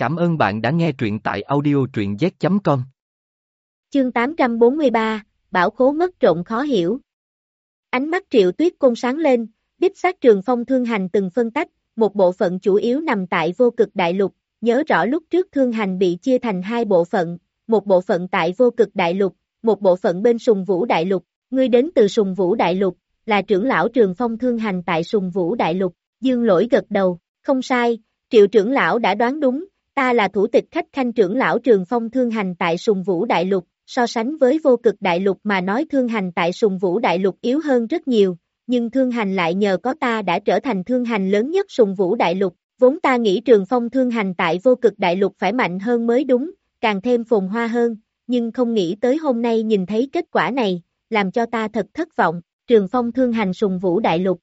Cảm ơn bạn đã nghe truyện tại audio truyện z.com. Chương 843, Bảo khố mất trộn khó hiểu. Ánh mắt triệu tuyết côn sáng lên, đích sát trường phong thương hành từng phân tách, một bộ phận chủ yếu nằm tại vô cực đại lục, nhớ rõ lúc trước thương hành bị chia thành hai bộ phận, một bộ phận tại vô cực đại lục, một bộ phận bên sùng vũ đại lục, ngươi đến từ sùng vũ đại lục, là trưởng lão trường phong thương hành tại sùng vũ đại lục, dương lỗi gật đầu, không sai, triệu trưởng lão đã đoán đúng, ta là thủ tịch khách khanh trưởng lão trường phong thương hành tại sùng vũ đại lục, so sánh với vô cực đại lục mà nói thương hành tại sùng vũ đại lục yếu hơn rất nhiều, nhưng thương hành lại nhờ có ta đã trở thành thương hành lớn nhất sùng vũ đại lục, vốn ta nghĩ trường phong thương hành tại vô cực đại lục phải mạnh hơn mới đúng, càng thêm phồn hoa hơn, nhưng không nghĩ tới hôm nay nhìn thấy kết quả này, làm cho ta thật thất vọng, trường phong thương hành sùng vũ đại lục.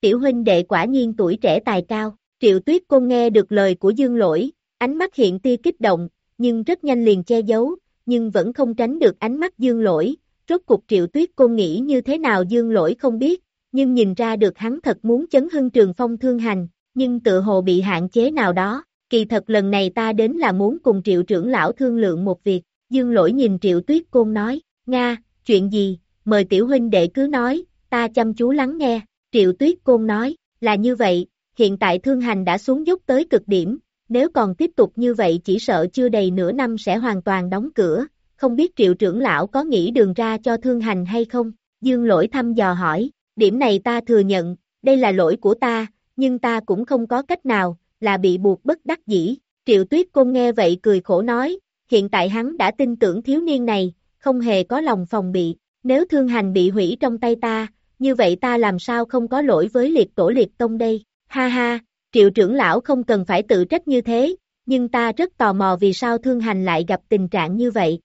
Tiểu huynh đệ quả nhiên tuổi trẻ tài cao, triệu tuyết côn nghe được lời của dương lỗi, ánh mắt hiện tia kích động, nhưng rất nhanh liền che giấu, nhưng vẫn không tránh được ánh mắt dương lỗi, rốt cuộc triệu tuyết côn nghĩ như thế nào dương lỗi không biết, nhưng nhìn ra được hắn thật muốn chấn hưng trường phong thương hành, nhưng tự hồ bị hạn chế nào đó, kỳ thật lần này ta đến là muốn cùng triệu trưởng lão thương lượng một việc, dương lỗi nhìn triệu tuyết côn nói, Nga, chuyện gì, mời tiểu huynh đệ cứ nói, ta chăm chú lắng nghe, triệu tuyết côn nói, là như vậy, hiện tại thương hành đã xuống dốc tới cực điểm, nếu còn tiếp tục như vậy chỉ sợ chưa đầy nửa năm sẽ hoàn toàn đóng cửa, không biết triệu trưởng lão có nghĩ đường ra cho thương hành hay không, dương lỗi thăm dò hỏi, điểm này ta thừa nhận, đây là lỗi của ta, nhưng ta cũng không có cách nào, là bị buộc bất đắc dĩ, triệu tuyết côn nghe vậy cười khổ nói, hiện tại hắn đã tin tưởng thiếu niên này, không hề có lòng phòng bị, nếu thương hành bị hủy trong tay ta, như vậy ta làm sao không có lỗi với liệt tổ liệt tông đây, ha ha, triệu trưởng lão không cần phải tự trách như thế, nhưng ta rất tò mò vì sao thương hành lại gặp tình trạng như vậy.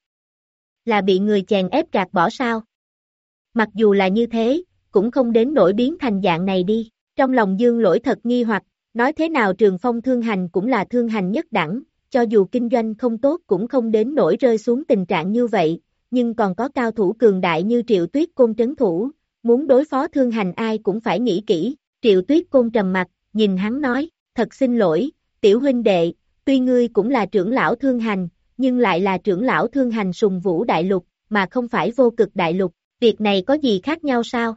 Là bị người chèn ép gạt bỏ sao? Mặc dù là như thế, cũng không đến nổi biến thành dạng này đi. Trong lòng dương lỗi thật nghi hoặc, nói thế nào trường phong thương hành cũng là thương hành nhất đẳng, cho dù kinh doanh không tốt cũng không đến nổi rơi xuống tình trạng như vậy, nhưng còn có cao thủ cường đại như triệu tuyết côn trấn thủ, muốn đối phó thương hành ai cũng phải nghĩ kỹ, triệu tuyết côn trầm mặt, nhìn hắn nói, thật xin lỗi, tiểu huynh đệ, tuy ngươi cũng là trưởng lão thương hành, nhưng lại là trưởng lão thương hành sùng vũ đại lục, mà không phải vô cực đại lục, việc này có gì khác nhau sao?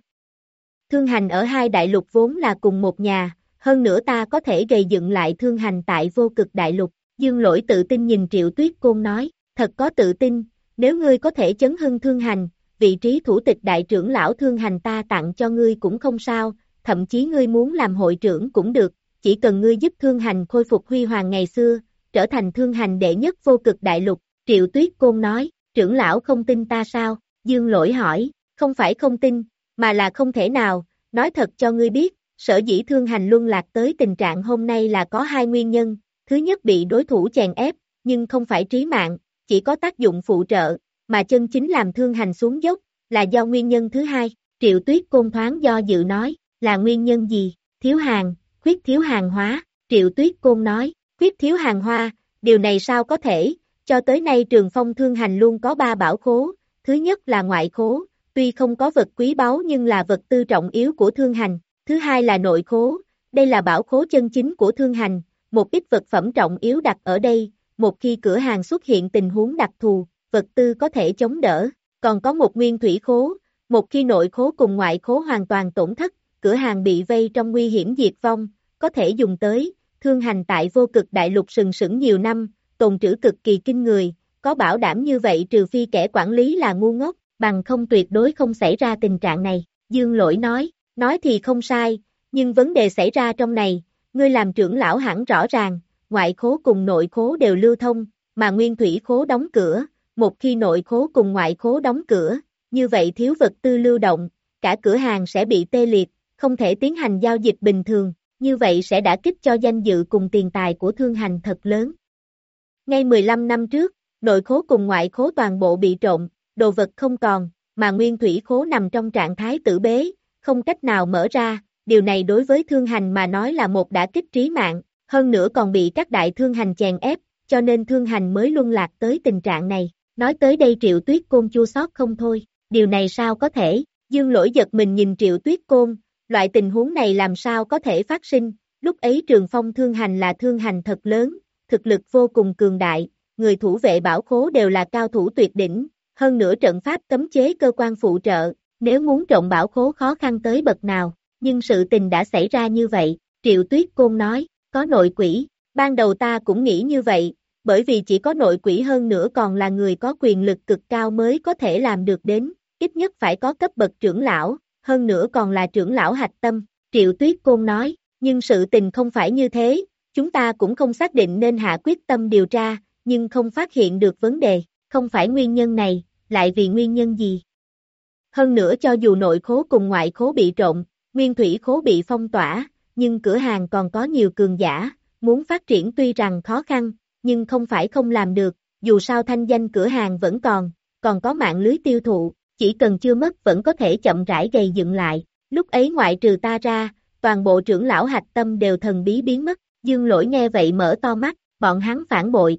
Thương hành ở hai đại lục vốn là cùng một nhà, hơn nữa ta có thể gây dựng lại thương hành tại vô cực đại lục, dương lỗi tự tin nhìn triệu tuyết côn nói, thật có tự tin, nếu ngươi có thể chấn hưng thương hành, vị trí thủ tịch đại trưởng lão thương hành ta tặng cho ngươi cũng không sao, thậm chí ngươi muốn làm hội trưởng cũng được, chỉ cần ngươi giúp thương hành khôi phục huy hoàng ngày xưa, trở thành thương hành đệ nhất vô cực đại lục, triệu tuyết côn nói, trưởng lão không tin ta sao, dương lỗi hỏi, không phải không tin, mà là không thể nào, nói thật cho ngươi biết, sở dĩ thương hành luân lạc tới tình trạng hôm nay là có hai nguyên nhân, thứ nhất bị đối thủ chèn ép, nhưng không phải trí mạng, chỉ có tác dụng phụ trợ, mà chân chính làm thương hành xuống dốc, là do nguyên nhân thứ hai, triệu tuyết côn thoáng do dự nói, là nguyên nhân gì, thiếu hàng, khuyết thiếu hàng hóa, triệu tuyết côn nói, khuyết thiếu hàng hoa, điều này sao có thể, cho tới nay trường phong thương hành luôn có ba bảo khố, thứ nhất là ngoại khố, tuy không có vật quý báu nhưng là vật tư trọng yếu của thương hành, thứ hai là nội khố, đây là bảo khố chân chính của thương hành, một ít vật phẩm trọng yếu đặt ở đây, một khi cửa hàng xuất hiện tình huống đặc thù, vật tư có thể chống đỡ, còn có một nguyên thủy khố, một khi nội khố cùng ngoại khố hoàn toàn tổn thất, cửa hàng bị vây trong nguy hiểm diệt vong, có thể dùng tới, thương hành tại vô cực đại lục sừng sững nhiều năm, tồn trữ cực kỳ kinh người, có bảo đảm như vậy trừ phi kẻ quản lý là ngu ngốc, bằng không tuyệt đối không xảy ra tình trạng này, dương lỗi nói, nói thì không sai, nhưng vấn đề xảy ra trong này, ngươi làm trưởng lão hẳn rõ ràng, ngoại khố cùng nội khố đều lưu thông, mà nguyên thủy khố đóng cửa, một khi nội khố cùng ngoại khố đóng cửa, như vậy thiếu vật tư lưu động, cả cửa hàng sẽ bị tê liệt, không thể tiến hành giao dịch bình thường, như vậy sẽ đã kích cho danh dự cùng tiền tài của thương hành thật lớn. Ngay 15 năm trước, nội khố cùng ngoại khố toàn bộ bị trộm, đồ vật không còn, mà nguyên thủy khố nằm trong trạng thái tử bế, không cách nào mở ra, điều này đối với thương hành mà nói là một đã kích trí mạng, hơn nữa còn bị các đại thương hành chèn ép, cho nên thương hành mới luân lạc tới tình trạng này. Nói tới đây triệu tuyết côn chua sót không thôi, điều này sao có thể, dương lỗi giật mình nhìn triệu tuyết côn, loại tình huống này làm sao có thể phát sinh, lúc ấy trường phong thương hành là thương hành thật lớn, thực lực vô cùng cường đại, người thủ vệ bảo khố đều là cao thủ tuyệt đỉnh, hơn nữa trận pháp cấm chế cơ quan phụ trợ, nếu muốn trộn bảo khố khó khăn tới bậc nào, nhưng sự tình đã xảy ra như vậy, Triệu Tuyết Côn nói, có nội quỷ, ban đầu ta cũng nghĩ như vậy, bởi vì chỉ có nội quỷ hơn nữa còn là người có quyền lực cực cao mới có thể làm được đến, ít nhất phải có cấp bậc trưởng lão, hơn nữa còn là trưởng lão hạch tâm, Triệu Tuyết Côn nói, nhưng sự tình không phải như thế, chúng ta cũng không xác định nên hạ quyết tâm điều tra, nhưng không phát hiện được vấn đề, không phải nguyên nhân này, lại vì nguyên nhân gì. Hơn nữa cho dù nội khố cùng ngoại khố bị trộn, nguyên thủy khố bị phong tỏa, nhưng cửa hàng còn có nhiều cường giả, muốn phát triển tuy rằng khó khăn, nhưng không phải không làm được, dù sao thanh danh cửa hàng vẫn còn, còn có mạng lưới tiêu thụ, chỉ cần chưa mất vẫn có thể chậm rãi gây dựng lại. Lúc ấy ngoại trừ ta ra, toàn bộ trưởng lão hạch tâm đều thần bí biến mất, dương lỗi nghe vậy mở to mắt, bọn hắn phản bội.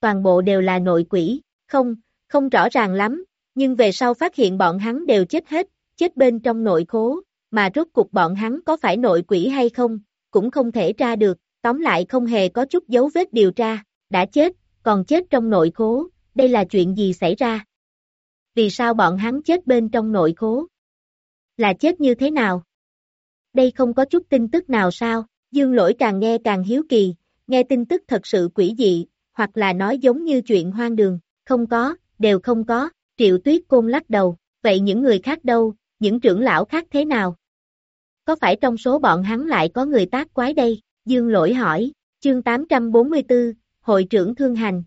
Toàn bộ đều là nội quỷ, không, không rõ ràng lắm, nhưng về sau phát hiện bọn hắn đều chết hết, chết bên trong nội khố, mà rốt cuộc bọn hắn có phải nội quỷ hay không, cũng không thể tra được, tóm lại không hề có chút dấu vết điều tra, đã chết, còn chết trong nội khố, đây là chuyện gì xảy ra? Vì sao bọn hắn chết bên trong nội khố? Là chết như thế nào? Đây không có chút tin tức nào sao? Dương lỗi càng nghe càng hiếu kỳ, nghe tin tức thật sự quỷ dị, hoặc là nói giống như chuyện hoang đường, không có, đều không có, triệu tuyết côn lắc đầu, vậy những người khác đâu, những trưởng lão khác thế nào? Có phải trong số bọn hắn lại có người tác quái đây? Dương lỗi hỏi, chương 844, hội trưởng thương hành.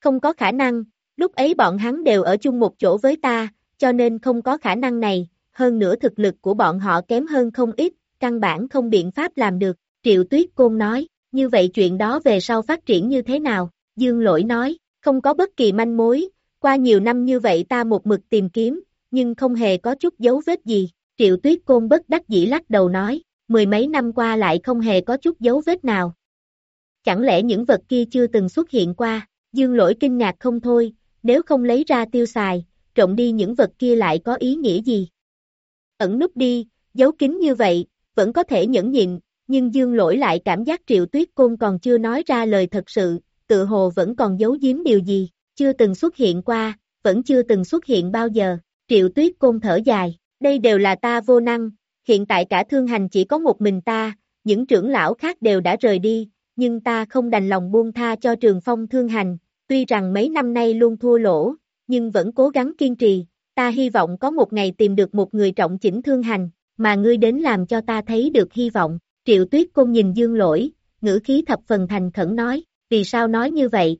Không có khả năng, lúc ấy bọn hắn đều ở chung một chỗ với ta, cho nên không có khả năng này, hơn nữa thực lực của bọn họ kém hơn không ít, căn bản không biện pháp làm được, Triệu Tuyết Côn nói, như vậy chuyện đó về sau phát triển như thế nào, Dương Lỗi nói, không có bất kỳ manh mối, qua nhiều năm như vậy ta một mực tìm kiếm, nhưng không hề có chút dấu vết gì, Triệu Tuyết Côn bất đắc dĩ lắc đầu nói, mười mấy năm qua lại không hề có chút dấu vết nào. Chẳng lẽ những vật kia chưa từng xuất hiện qua, Dương Lỗi kinh ngạc không thôi, nếu không lấy ra tiêu xài, trộm đi những vật kia lại có ý nghĩa gì? Ẩn núp đi, giấu kín như vậy, vẫn có thể nhẫn nhịn, nhưng Dương Lỗi lại cảm giác Triệu Tuyết Côn còn chưa nói ra lời thật sự, tự hồ vẫn còn giấu giếm điều gì, chưa từng xuất hiện qua, vẫn chưa từng xuất hiện bao giờ, Triệu Tuyết Côn thở dài, đây đều là ta vô năng, hiện tại cả thương hành chỉ có một mình ta, những trưởng lão khác đều đã rời đi, nhưng ta không đành lòng buông tha cho trường phong thương hành, tuy rằng mấy năm nay luôn thua lỗ, nhưng vẫn cố gắng kiên trì, ta hy vọng có một ngày tìm được một người trọng chỉnh thương hành, mà ngươi đến làm cho ta thấy được hy vọng, triệu tuyết côn nhìn dương lỗi, ngữ khí thập phần thành khẩn nói, vì sao nói như vậy?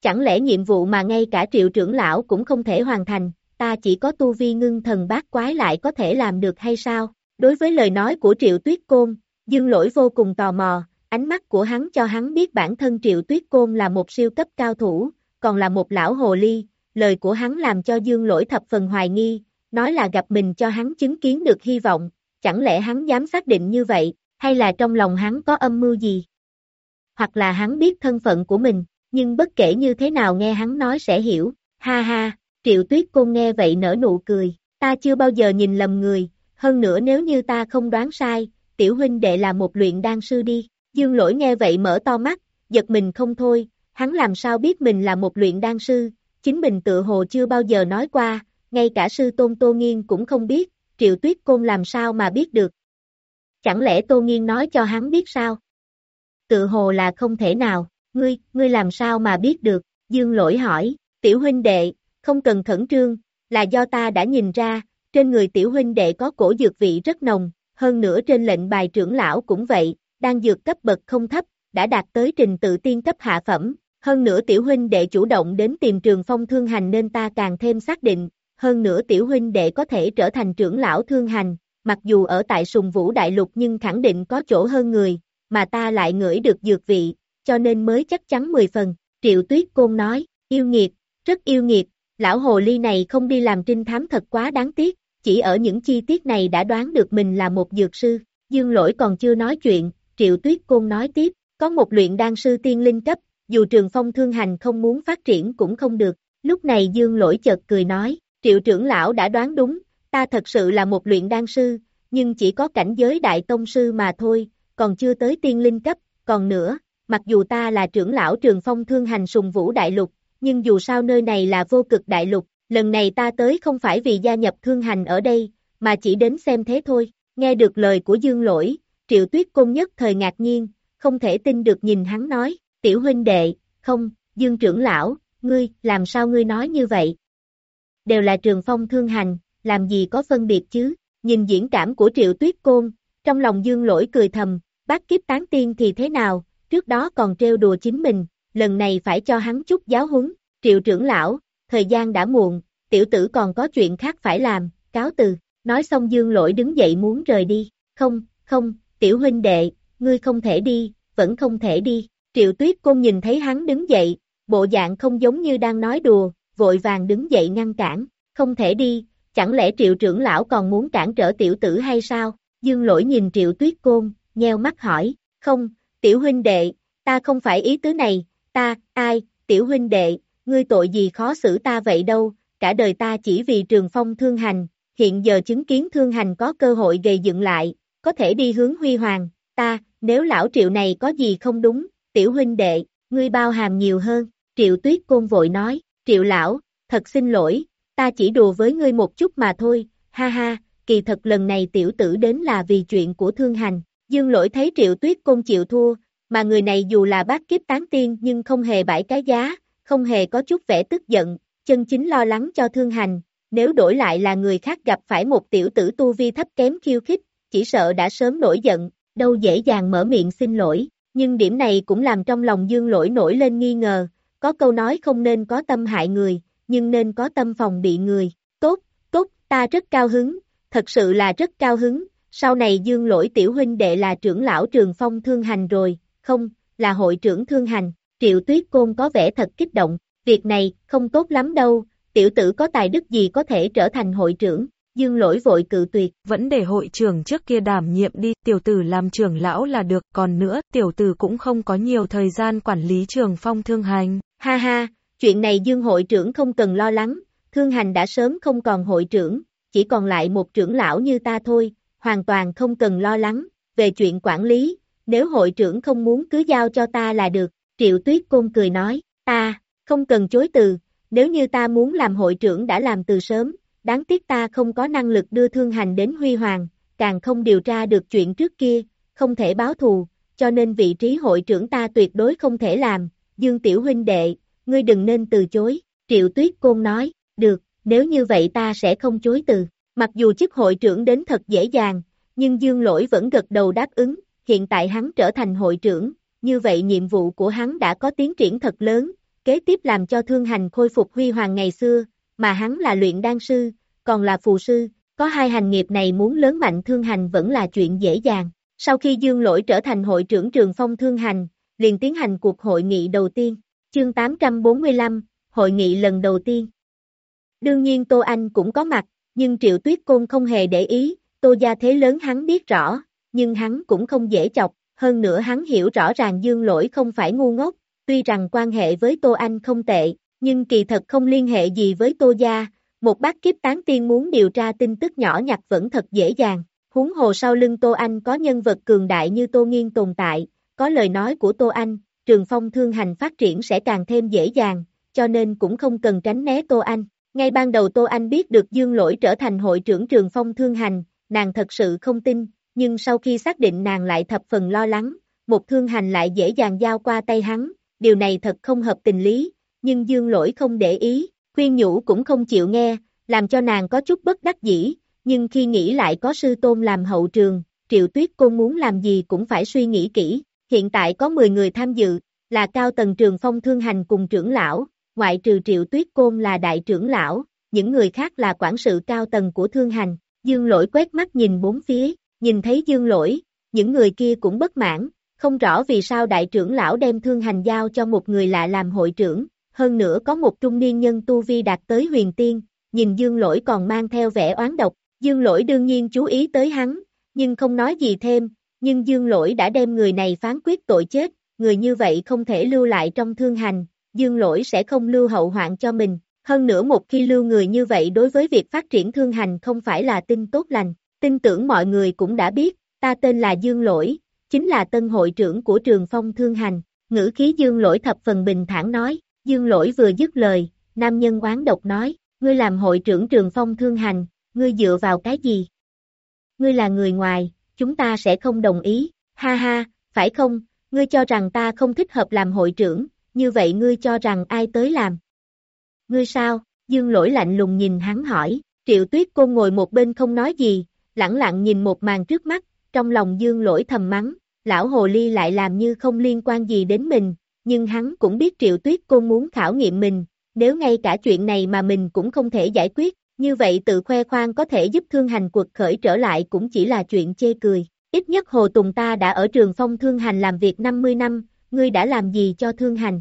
Chẳng lẽ nhiệm vụ mà ngay cả triệu trưởng lão cũng không thể hoàn thành, ta chỉ có tu vi ngưng thần bát quái lại có thể làm được hay sao? Đối với lời nói của Triệu Tuyết Côn, Dương Lỗi vô cùng tò mò, ánh mắt của hắn cho hắn biết bản thân Triệu Tuyết Côn là một siêu cấp cao thủ, còn là một lão hồ ly, lời của hắn làm cho Dương Lỗi thập phần hoài nghi, nói là gặp mình cho hắn chứng kiến được hy vọng, chẳng lẽ hắn dám xác định như vậy, hay là trong lòng hắn có âm mưu gì? Hoặc là hắn biết thân phận của mình, nhưng bất kể như thế nào nghe hắn nói sẽ hiểu, ha ha, Triệu Tuyết Côn nghe vậy nở nụ cười, ta chưa bao giờ nhìn lầm người, hơn nữa nếu như ta không đoán sai, tiểu huynh đệ là một luyện đan sư đi. Dương lỗi nghe vậy mở to mắt, giật mình không thôi, hắn làm sao biết mình là một luyện đan sư, chính mình tự hồ chưa bao giờ nói qua, ngay cả sư tôn Tô Nghiên cũng không biết, Triệu Tuyết Côn làm sao mà biết được. Chẳng lẽ Tô Nghiên nói cho hắn biết sao? Tự hồ là không thể nào, ngươi, ngươi làm sao mà biết được, Dương lỗi hỏi, tiểu huynh đệ, không cần khẩn trương, là do ta đã nhìn ra, trên người tiểu huynh đệ có cổ dược vị rất nồng, hơn nữa trên lệnh bài trưởng lão cũng vậy, đang dược cấp bậc không thấp, đã đạt tới trình tự tiên cấp hạ phẩm, hơn nữa tiểu huynh đệ chủ động đến tìm trường phong thương hành nên ta càng thêm xác định, hơn nữa tiểu huynh đệ có thể trở thành trưởng lão thương hành, mặc dù ở tại sùng vũ đại lục nhưng khẳng định có chỗ hơn người, mà ta lại ngửi được dược vị, cho nên mới chắc chắn 10 phần, triệu tuyết côn nói, yêu nghiệt, rất yêu nghiệt, lão hồ ly này không đi làm trinh thám thật quá đáng tiếc, chỉ ở những chi tiết này đã đoán được mình là một dược sư, dương lỗi còn chưa nói chuyện, triệu tuyết côn nói tiếp, có một luyện đan sư tiên linh cấp, dù trường phong thương hành không muốn phát triển cũng không được, lúc này dương lỗi chợt cười nói, triệu trưởng lão đã đoán đúng, ta thật sự là một luyện đan sư, nhưng chỉ có cảnh giới đại tông sư mà thôi, còn chưa tới tiên linh cấp, còn nữa, mặc dù ta là trưởng lão trường phong thương hành sùng vũ đại lục, nhưng dù sao nơi này là vô cực đại lục, lần này ta tới không phải vì gia nhập thương hành ở đây, mà chỉ đến xem thế thôi. Nghe được lời của Dương Lỗi, Triệu Tuyết Côn nhất thời ngạc nhiên, không thể tin được nhìn hắn nói, tiểu huynh đệ, không, Dương trưởng lão, ngươi, làm sao ngươi nói như vậy? Đều là trường phong thương hành, làm gì có phân biệt chứ? Nhìn diễn cảm của Triệu Tuyết Côn, trong lòng Dương Lỗi cười thầm, bác kiếp tán tiên thì thế nào, trước đó còn trêu đùa chính mình, lần này phải cho hắn chút giáo huấn, Triệu trưởng lão, thời gian đã muộn, tiểu tử còn có chuyện khác phải làm, cáo từ, nói xong Dương Lỗi đứng dậy muốn rời đi, không, không, tiểu huynh đệ, ngươi không thể đi, vẫn không thể đi, Triệu Tuyết Côn nhìn thấy hắn đứng dậy, bộ dạng không giống như đang nói đùa, vội vàng đứng dậy ngăn cản, không thể đi, chẳng lẽ Triệu trưởng lão còn muốn cản trở tiểu tử hay sao? Dương lỗi nhìn Triệu Tuyết Côn, nheo mắt hỏi, không, tiểu huynh đệ, ta không phải ý tứ này, ta, ai, tiểu huynh đệ, ngươi tội gì khó xử ta vậy đâu, cả đời ta chỉ vì trường phong thương hành, hiện giờ chứng kiến thương hành có cơ hội gây dựng lại, có thể đi hướng huy hoàng, ta, nếu lão triệu này có gì không đúng, tiểu huynh đệ, ngươi bao hàm nhiều hơn, triệu tuyết côn vội nói, triệu lão, thật xin lỗi, ta chỉ đùa với ngươi một chút mà thôi, ha ha, kỳ thật lần này tiểu tử đến là vì chuyện của thương hành, dương lỗi thấy triệu tuyết côn chịu thua, mà người này dù là bác kiếp tán tiên nhưng không hề bãi cái giá, không hề có chút vẻ tức giận, chân chính lo lắng cho thương hành, nếu đổi lại là người khác gặp phải một tiểu tử tu vi thấp kém khiêu khích, chỉ sợ đã sớm nổi giận, đâu dễ dàng mở miệng xin lỗi, nhưng điểm này cũng làm trong lòng dương lỗi nổi lên nghi ngờ, có câu nói không nên có tâm hại người, nhưng nên có tâm phòng bị người, tốt, tốt, ta rất cao hứng, thật sự là rất cao hứng, sau này dương lỗi tiểu huynh đệ là trưởng lão trường phong thương hành rồi, không, là hội trưởng thương hành, triệu tuyết côn có vẻ thật kích động, việc này, không tốt lắm đâu, tiểu tử có tài đức gì có thể trở thành hội trưởng, Dương lỗi vội cự tuyệt. Vẫn để hội trưởng trước kia đảm nhiệm đi, tiểu tử làm trưởng lão là được, còn nữa, tiểu tử cũng không có nhiều thời gian quản lý trường phong thương hành. Ha ha, chuyện này Dương hội trưởng không cần lo lắng, thương hành đã sớm không còn hội trưởng, chỉ còn lại một trưởng lão như ta thôi, hoàn toàn không cần lo lắng, về chuyện quản lý, nếu hội trưởng không muốn cứ giao cho ta là được, triệu tuyết côn cười nói, ta, không cần chối từ, nếu như ta muốn làm hội trưởng đã làm từ sớm, đáng tiếc ta không có năng lực đưa thương hành đến huy hoàng, càng không điều tra được chuyện trước kia, không thể báo thù, cho nên vị trí hội trưởng ta tuyệt đối không thể làm, Dương Tiểu huynh đệ, ngươi đừng nên từ chối, Triệu Tuyết Côn nói, được, nếu như vậy ta sẽ không chối từ, mặc dù chức hội trưởng đến thật dễ dàng, nhưng Dương Lỗi vẫn gật đầu đáp ứng, hiện tại hắn trở thành hội trưởng, như vậy nhiệm vụ của hắn đã có tiến triển thật lớn, kế tiếp làm cho thương hành khôi phục huy hoàng ngày xưa, mà hắn là luyện đan sư, còn là phù sư, có hai hành nghiệp này muốn lớn mạnh thương hành vẫn là chuyện dễ dàng. Sau khi Dương Lỗi trở thành hội trưởng trường phong thương hành, liền tiến hành cuộc hội nghị đầu tiên, chương 845, hội nghị lần đầu tiên. Đương nhiên Tô Anh cũng có mặt, nhưng Triệu Tuyết Côn không hề để ý, Tô gia thế lớn hắn biết rõ, nhưng hắn cũng không dễ chọc, hơn nữa hắn hiểu rõ ràng Dương Lỗi không phải ngu ngốc, tuy rằng quan hệ với Tô Anh không tệ, nhưng kỳ thật không liên hệ gì với Tô Gia, một bác kiếp tán tiên muốn điều tra tin tức nhỏ nhặt vẫn thật dễ dàng, huống hồ sau lưng Tô Anh có nhân vật cường đại như Tô Nghiên tồn tại, có lời nói của Tô Anh, trường phong thương hành phát triển sẽ càng thêm dễ dàng, cho nên cũng không cần tránh né Tô Anh. Ngay ban đầu Tô Anh biết được Dương Lỗi trở thành hội trưởng trường phong thương hành, nàng thật sự không tin, nhưng sau khi xác định nàng lại thập phần lo lắng, một thương hành lại dễ dàng giao qua tay hắn, điều này thật không hợp tình lý, nhưng Dương Lỗi không để ý, khuyên nhủ cũng không chịu nghe, làm cho nàng có chút bất đắc dĩ, nhưng khi nghĩ lại có sư tôn làm hậu trường, triệu tuyết cô muốn làm gì cũng phải suy nghĩ kỹ, hiện tại có 10 người tham dự, là cao tầng trường phong thương hành cùng trưởng lão, ngoại trừ triệu tuyết côn là đại trưởng lão, những người khác là quản sự cao tầng của thương hành, dương lỗi quét mắt nhìn bốn phía, nhìn thấy dương lỗi, những người kia cũng bất mãn, không rõ vì sao đại trưởng lão đem thương hành giao cho một người lạ làm hội trưởng, hơn nữa có một trung niên nhân tu vi đạt tới huyền tiên, nhìn dương lỗi còn mang theo vẻ oán độc, dương lỗi đương nhiên chú ý tới hắn, nhưng không nói gì thêm, nhưng dương lỗi đã đem người này phán quyết tội chết, người như vậy không thể lưu lại trong thương hành, dương lỗi sẽ không lưu hậu hoạn cho mình, hơn nữa một khi lưu người như vậy đối với việc phát triển thương hành không phải là tin tốt lành, tin tưởng mọi người cũng đã biết, ta tên là Dương Lỗi, chính là tân hội trưởng của trường phong thương hành, ngữ khí dương lỗi thập phần bình thản nói, dương lỗi vừa dứt lời, nam nhân oán độc nói, ngươi làm hội trưởng trường phong thương hành, ngươi dựa vào cái gì? Ngươi là người ngoài, chúng ta sẽ không đồng ý, ha ha, phải không, ngươi cho rằng ta không thích hợp làm hội trưởng, như vậy ngươi cho rằng ai tới làm? Ngươi sao? Dương lỗi lạnh lùng nhìn hắn hỏi, triệu tuyết cô ngồi một bên không nói gì, lặng lặng nhìn một màn trước mắt, trong lòng dương lỗi thầm mắng, lão hồ ly lại làm như không liên quan gì đến mình, nhưng hắn cũng biết triệu tuyết cô muốn khảo nghiệm mình, nếu ngay cả chuyện này mà mình cũng không thể giải quyết, như vậy tự khoe khoang có thể giúp thương hành cuộc khởi trở lại cũng chỉ là chuyện chê cười. Ít nhất Hồ Tùng ta đã ở trường phong thương hành làm việc 50 năm, ngươi đã làm gì cho thương hành?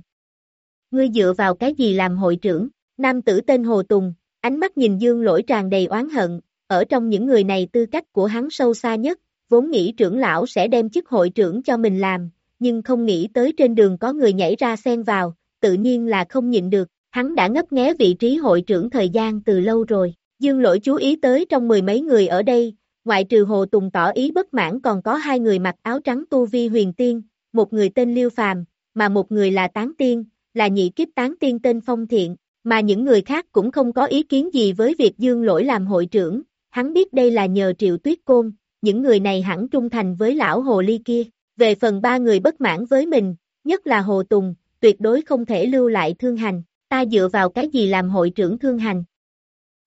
Ngươi dựa vào cái gì làm hội trưởng? Nam tử tên Hồ Tùng, ánh mắt nhìn dương lỗi tràn đầy oán hận, ở trong những người này tư cách của hắn sâu xa nhất, vốn nghĩ trưởng lão sẽ đem chức hội trưởng cho mình làm, nhưng không nghĩ tới trên đường có người nhảy ra xen vào, tự nhiên là không nhịn được, hắn đã ngấp nghé vị trí hội trưởng thời gian từ lâu rồi. Dương lỗi chú ý tới trong mười mấy người ở đây, ngoại trừ Hồ Tùng tỏ ý bất mãn còn có hai người mặc áo trắng tu vi huyền tiên, một người tên Liêu Phàm, mà một người là tán tiên, là nhị kiếp tán tiên tên Phong Thiện, mà những người khác cũng không có ý kiến gì với việc dương lỗi làm hội trưởng, hắn biết đây là nhờ triệu tuyết côn, những người này hẳn trung thành với lão hồ ly kia, về phần ba người bất mãn với mình, nhất là Hồ Tùng, tuyệt đối không thể lưu lại thương hành, ta dựa vào cái gì làm hội trưởng thương hành.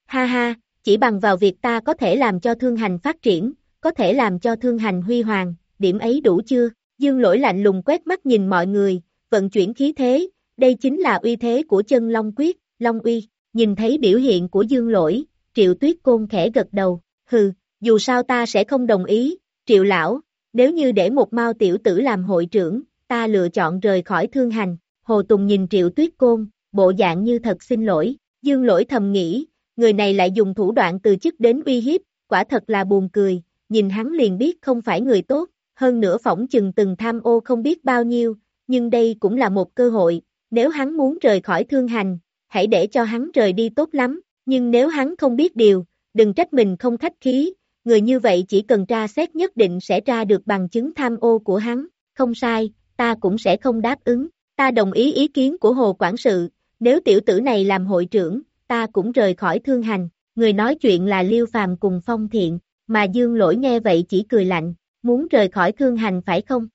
Ha ha, chỉ bằng vào việc ta có thể làm cho thương hành phát triển, có thể làm cho thương hành huy hoàng, điểm ấy đủ chưa? Dương lỗi lạnh lùng quét mắt nhìn mọi người, vận chuyển khí thế, đây chính là uy thế của chân Long Quyết, Long Uy, nhìn thấy biểu hiện của Dương lỗi, triệu tuyết côn khẽ gật đầu, hừ, dù sao ta sẽ không đồng ý, triệu lão, nếu như để một mao tiểu tử làm hội trưởng, ta lựa chọn rời khỏi thương hành, Hồ Tùng nhìn triệu tuyết côn, bộ dạng như thật xin lỗi, dương lỗi thầm nghĩ, người này lại dùng thủ đoạn từ chức đến uy hiếp, quả thật là buồn cười, nhìn hắn liền biết không phải người tốt, hơn nữa phỏng chừng từng tham ô không biết bao nhiêu, nhưng đây cũng là một cơ hội, nếu hắn muốn rời khỏi thương hành, hãy để cho hắn rời đi tốt lắm, nhưng nếu hắn không biết điều, đừng trách mình không khách khí, người như vậy chỉ cần tra xét nhất định sẽ tra được bằng chứng tham ô của hắn, không sai, ta cũng sẽ không đáp ứng, ta đồng ý ý kiến của Hồ Quản sự, nếu tiểu tử này làm hội trưởng, ta cũng rời khỏi thương hành, người nói chuyện là Liêu Phàm cùng Phong Thiện, mà Dương Lỗi nghe vậy chỉ cười lạnh, muốn rời khỏi thương hành phải không?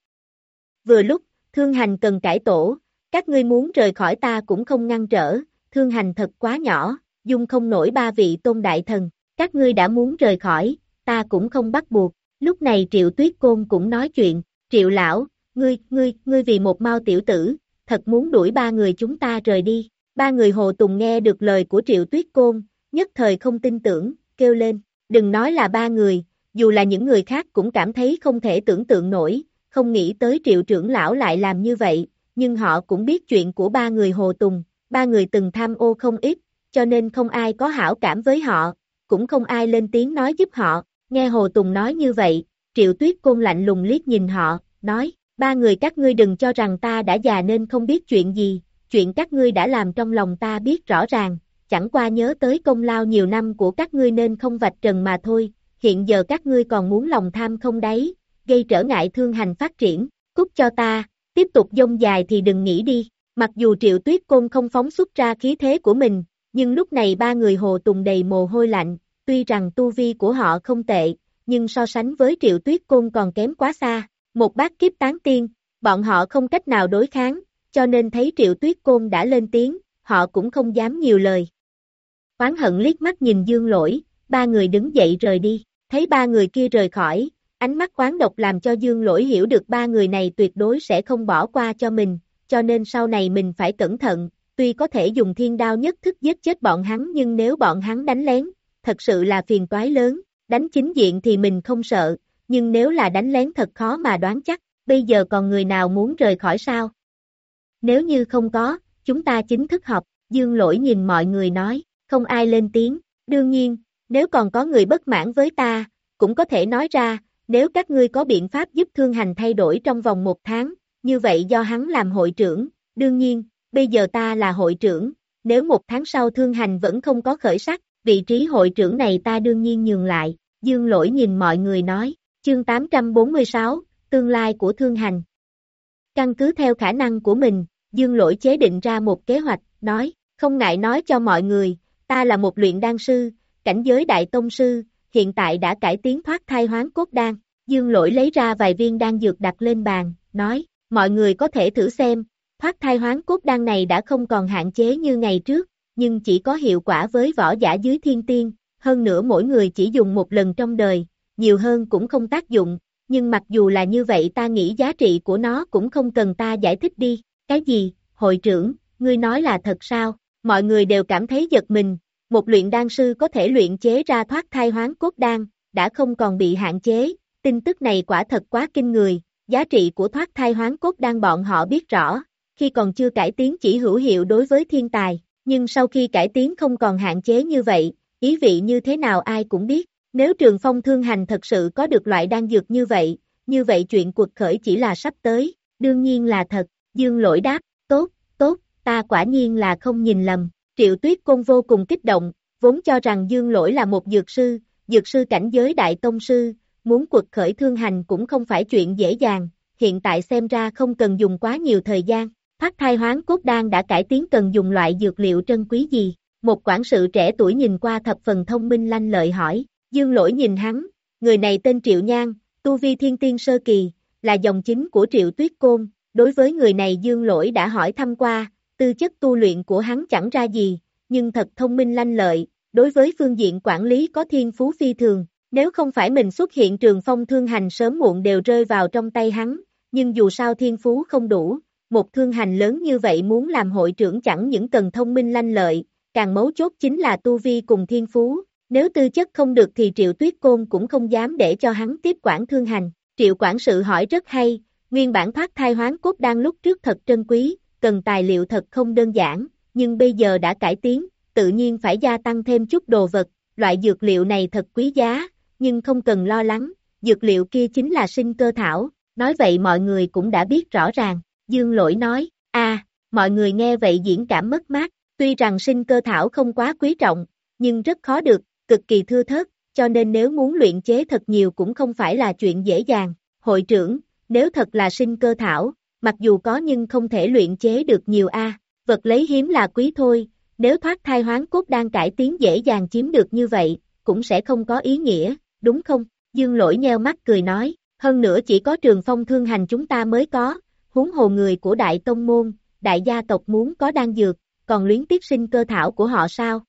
Vừa lúc, thương hành cần cải tổ, các ngươi muốn rời khỏi ta cũng không ngăn trở, thương hành thật quá nhỏ, dung không nổi ba vị tôn đại thần, các ngươi đã muốn rời khỏi, ta cũng không bắt buộc, lúc này triệu tuyết côn cũng nói chuyện, triệu lão, ngươi, ngươi, ngươi vì một mau tiểu tử, thật muốn đuổi ba người chúng ta rời đi, ba người hồ tùng nghe được lời của triệu tuyết côn, nhất thời không tin tưởng, kêu lên, đừng nói là ba người, dù là những người khác cũng cảm thấy không thể tưởng tượng nổi, không nghĩ tới triệu trưởng lão lại làm như vậy, nhưng họ cũng biết chuyện của ba người hồ tùng, ba người từng tham ô không ít, cho nên không ai có hảo cảm với họ, cũng không ai lên tiếng nói giúp họ, nghe Hồ Tùng nói như vậy, Triệu Tuyết Côn lạnh lùng liếc nhìn họ, nói, ba người các ngươi đừng cho rằng ta đã già nên không biết chuyện gì, chuyện các ngươi đã làm trong lòng ta biết rõ ràng, chẳng qua nhớ tới công lao nhiều năm của các ngươi nên không vạch trần mà thôi, hiện giờ các ngươi còn muốn lòng tham không đấy, gây trở ngại thương hành phát triển, cút cho ta, tiếp tục dông dài thì đừng nghĩ đi. Mặc dù triệu tuyết côn không phóng xuất ra khí thế của mình, nhưng lúc này ba người hồ tùng đầy mồ hôi lạnh, tuy rằng tu vi của họ không tệ, nhưng so sánh với triệu tuyết côn còn kém quá xa. Một bát kiếp tán tiên, bọn họ không cách nào đối kháng, cho nên thấy triệu tuyết côn đã lên tiếng, họ cũng không dám nhiều lời. Quán hận liếc mắt nhìn dương lỗi, ba người đứng dậy rời đi, thấy ba người kia rời khỏi, ánh mắt quán độc làm cho dương lỗi hiểu được ba người này tuyệt đối sẽ không bỏ qua cho mình, cho nên sau này mình phải cẩn thận, tuy có thể dùng thiên đao nhất thức giết chết bọn hắn nhưng nếu bọn hắn đánh lén, thật sự là phiền toái lớn, đánh chính diện thì mình không sợ, nhưng nếu là đánh lén thật khó mà đoán chắc, bây giờ còn người nào muốn rời khỏi sao? Nếu như không có, chúng ta chính thức học, dương lỗi nhìn mọi người nói, không ai lên tiếng, đương nhiên, nếu còn có người bất mãn với ta, cũng có thể nói ra, nếu các ngươi có biện pháp giúp thương hành thay đổi trong vòng một tháng, như vậy do hắn làm hội trưởng, đương nhiên, bây giờ ta là hội trưởng, nếu một tháng sau thương hành vẫn không có khởi sắc, vị trí hội trưởng này ta đương nhiên nhường lại, dương lỗi nhìn mọi người nói, chương 846, tương lai của thương hành. Căn cứ theo khả năng của mình, Dương Lỗi chế định ra một kế hoạch, nói, không ngại nói cho mọi người, ta là một luyện đan sư, cảnh giới đại tông sư, hiện tại đã cải tiến thoát thai hoán cốt đan. Dương Lỗi lấy ra vài viên đan dược đặt lên bàn, nói, mọi người có thể thử xem, thoát thai hoán cốt đan này đã không còn hạn chế như ngày trước, nhưng chỉ có hiệu quả với võ giả dưới thiên tiên, hơn nữa mỗi người chỉ dùng một lần trong đời, nhiều hơn cũng không tác dụng, nhưng mặc dù là như vậy ta nghĩ giá trị của nó cũng không cần ta giải thích đi, cái gì, hội trưởng, ngươi nói là thật sao, mọi người đều cảm thấy giật mình, một luyện đan sư có thể luyện chế ra thoát thai hoán cốt đan, đã không còn bị hạn chế, tin tức này quả thật quá kinh người, giá trị của thoát thai hoán cốt đan bọn họ biết rõ, khi còn chưa cải tiến chỉ hữu hiệu đối với thiên tài, nhưng sau khi cải tiến không còn hạn chế như vậy, ý vị như thế nào ai cũng biết, nếu trường phong thương hành thật sự có được loại đan dược như vậy, như vậy chuyện cuộc khởi chỉ là sắp tới, đương nhiên là thật, dương lỗi đáp, tốt, tốt, ta quả nhiên là không nhìn lầm, triệu tuyết công vô cùng kích động, vốn cho rằng dương lỗi là một dược sư, dược sư cảnh giới đại tông sư, muốn cuộc khởi thương hành cũng không phải chuyện dễ dàng, hiện tại xem ra không cần dùng quá nhiều thời gian, phát thai hoán cốt đan đã cải tiến cần dùng loại dược liệu trân quý gì, một quản sự trẻ tuổi nhìn qua thập phần thông minh lanh lợi hỏi, dương lỗi nhìn hắn, người này tên Triệu Nhan, tu vi thiên tiên sơ kỳ, là dòng chính của Triệu Tuyết Côn, đối với người này dương lỗi đã hỏi thăm qua, tư chất tu luyện của hắn chẳng ra gì, nhưng thật thông minh lanh lợi, đối với phương diện quản lý có thiên phú phi thường, nếu không phải mình xuất hiện trường phong thương hành sớm muộn đều rơi vào trong tay hắn, nhưng dù sao thiên phú không đủ, một thương hành lớn như vậy muốn làm hội trưởng chẳng những cần thông minh lanh lợi, càng mấu chốt chính là tu vi cùng thiên phú, nếu tư chất không được thì triệu tuyết côn cũng không dám để cho hắn tiếp quản thương hành, triệu quản sự hỏi rất hay, nguyên bản thoát thai hoán cốt đang lúc trước thật trân quý, cần tài liệu thật không đơn giản, nhưng bây giờ đã cải tiến, tự nhiên phải gia tăng thêm chút đồ vật, loại dược liệu này thật quý giá, nhưng không cần lo lắng, dược liệu kia chính là sinh cơ thảo, nói vậy mọi người cũng đã biết rõ ràng, dương lỗi nói, a mọi người nghe vậy diễn cảm mất mát, tuy rằng sinh cơ thảo không quá quý trọng, nhưng rất khó được, cực kỳ thưa thớt, cho nên nếu muốn luyện chế thật nhiều cũng không phải là chuyện dễ dàng, hội trưởng, nếu thật là sinh cơ thảo, mặc dù có nhưng không thể luyện chế được nhiều a vật lấy hiếm là quý thôi, nếu thoát thai hoán cốt đang cải tiến dễ dàng chiếm được như vậy, cũng sẽ không có ý nghĩa, đúng không? Dương lỗi nheo mắt cười nói, hơn nữa chỉ có trường phong thương hành chúng ta mới có, huống hồ người của đại tông môn, đại gia tộc muốn có đan dược, còn luyến tiếc sinh cơ thảo của họ sao?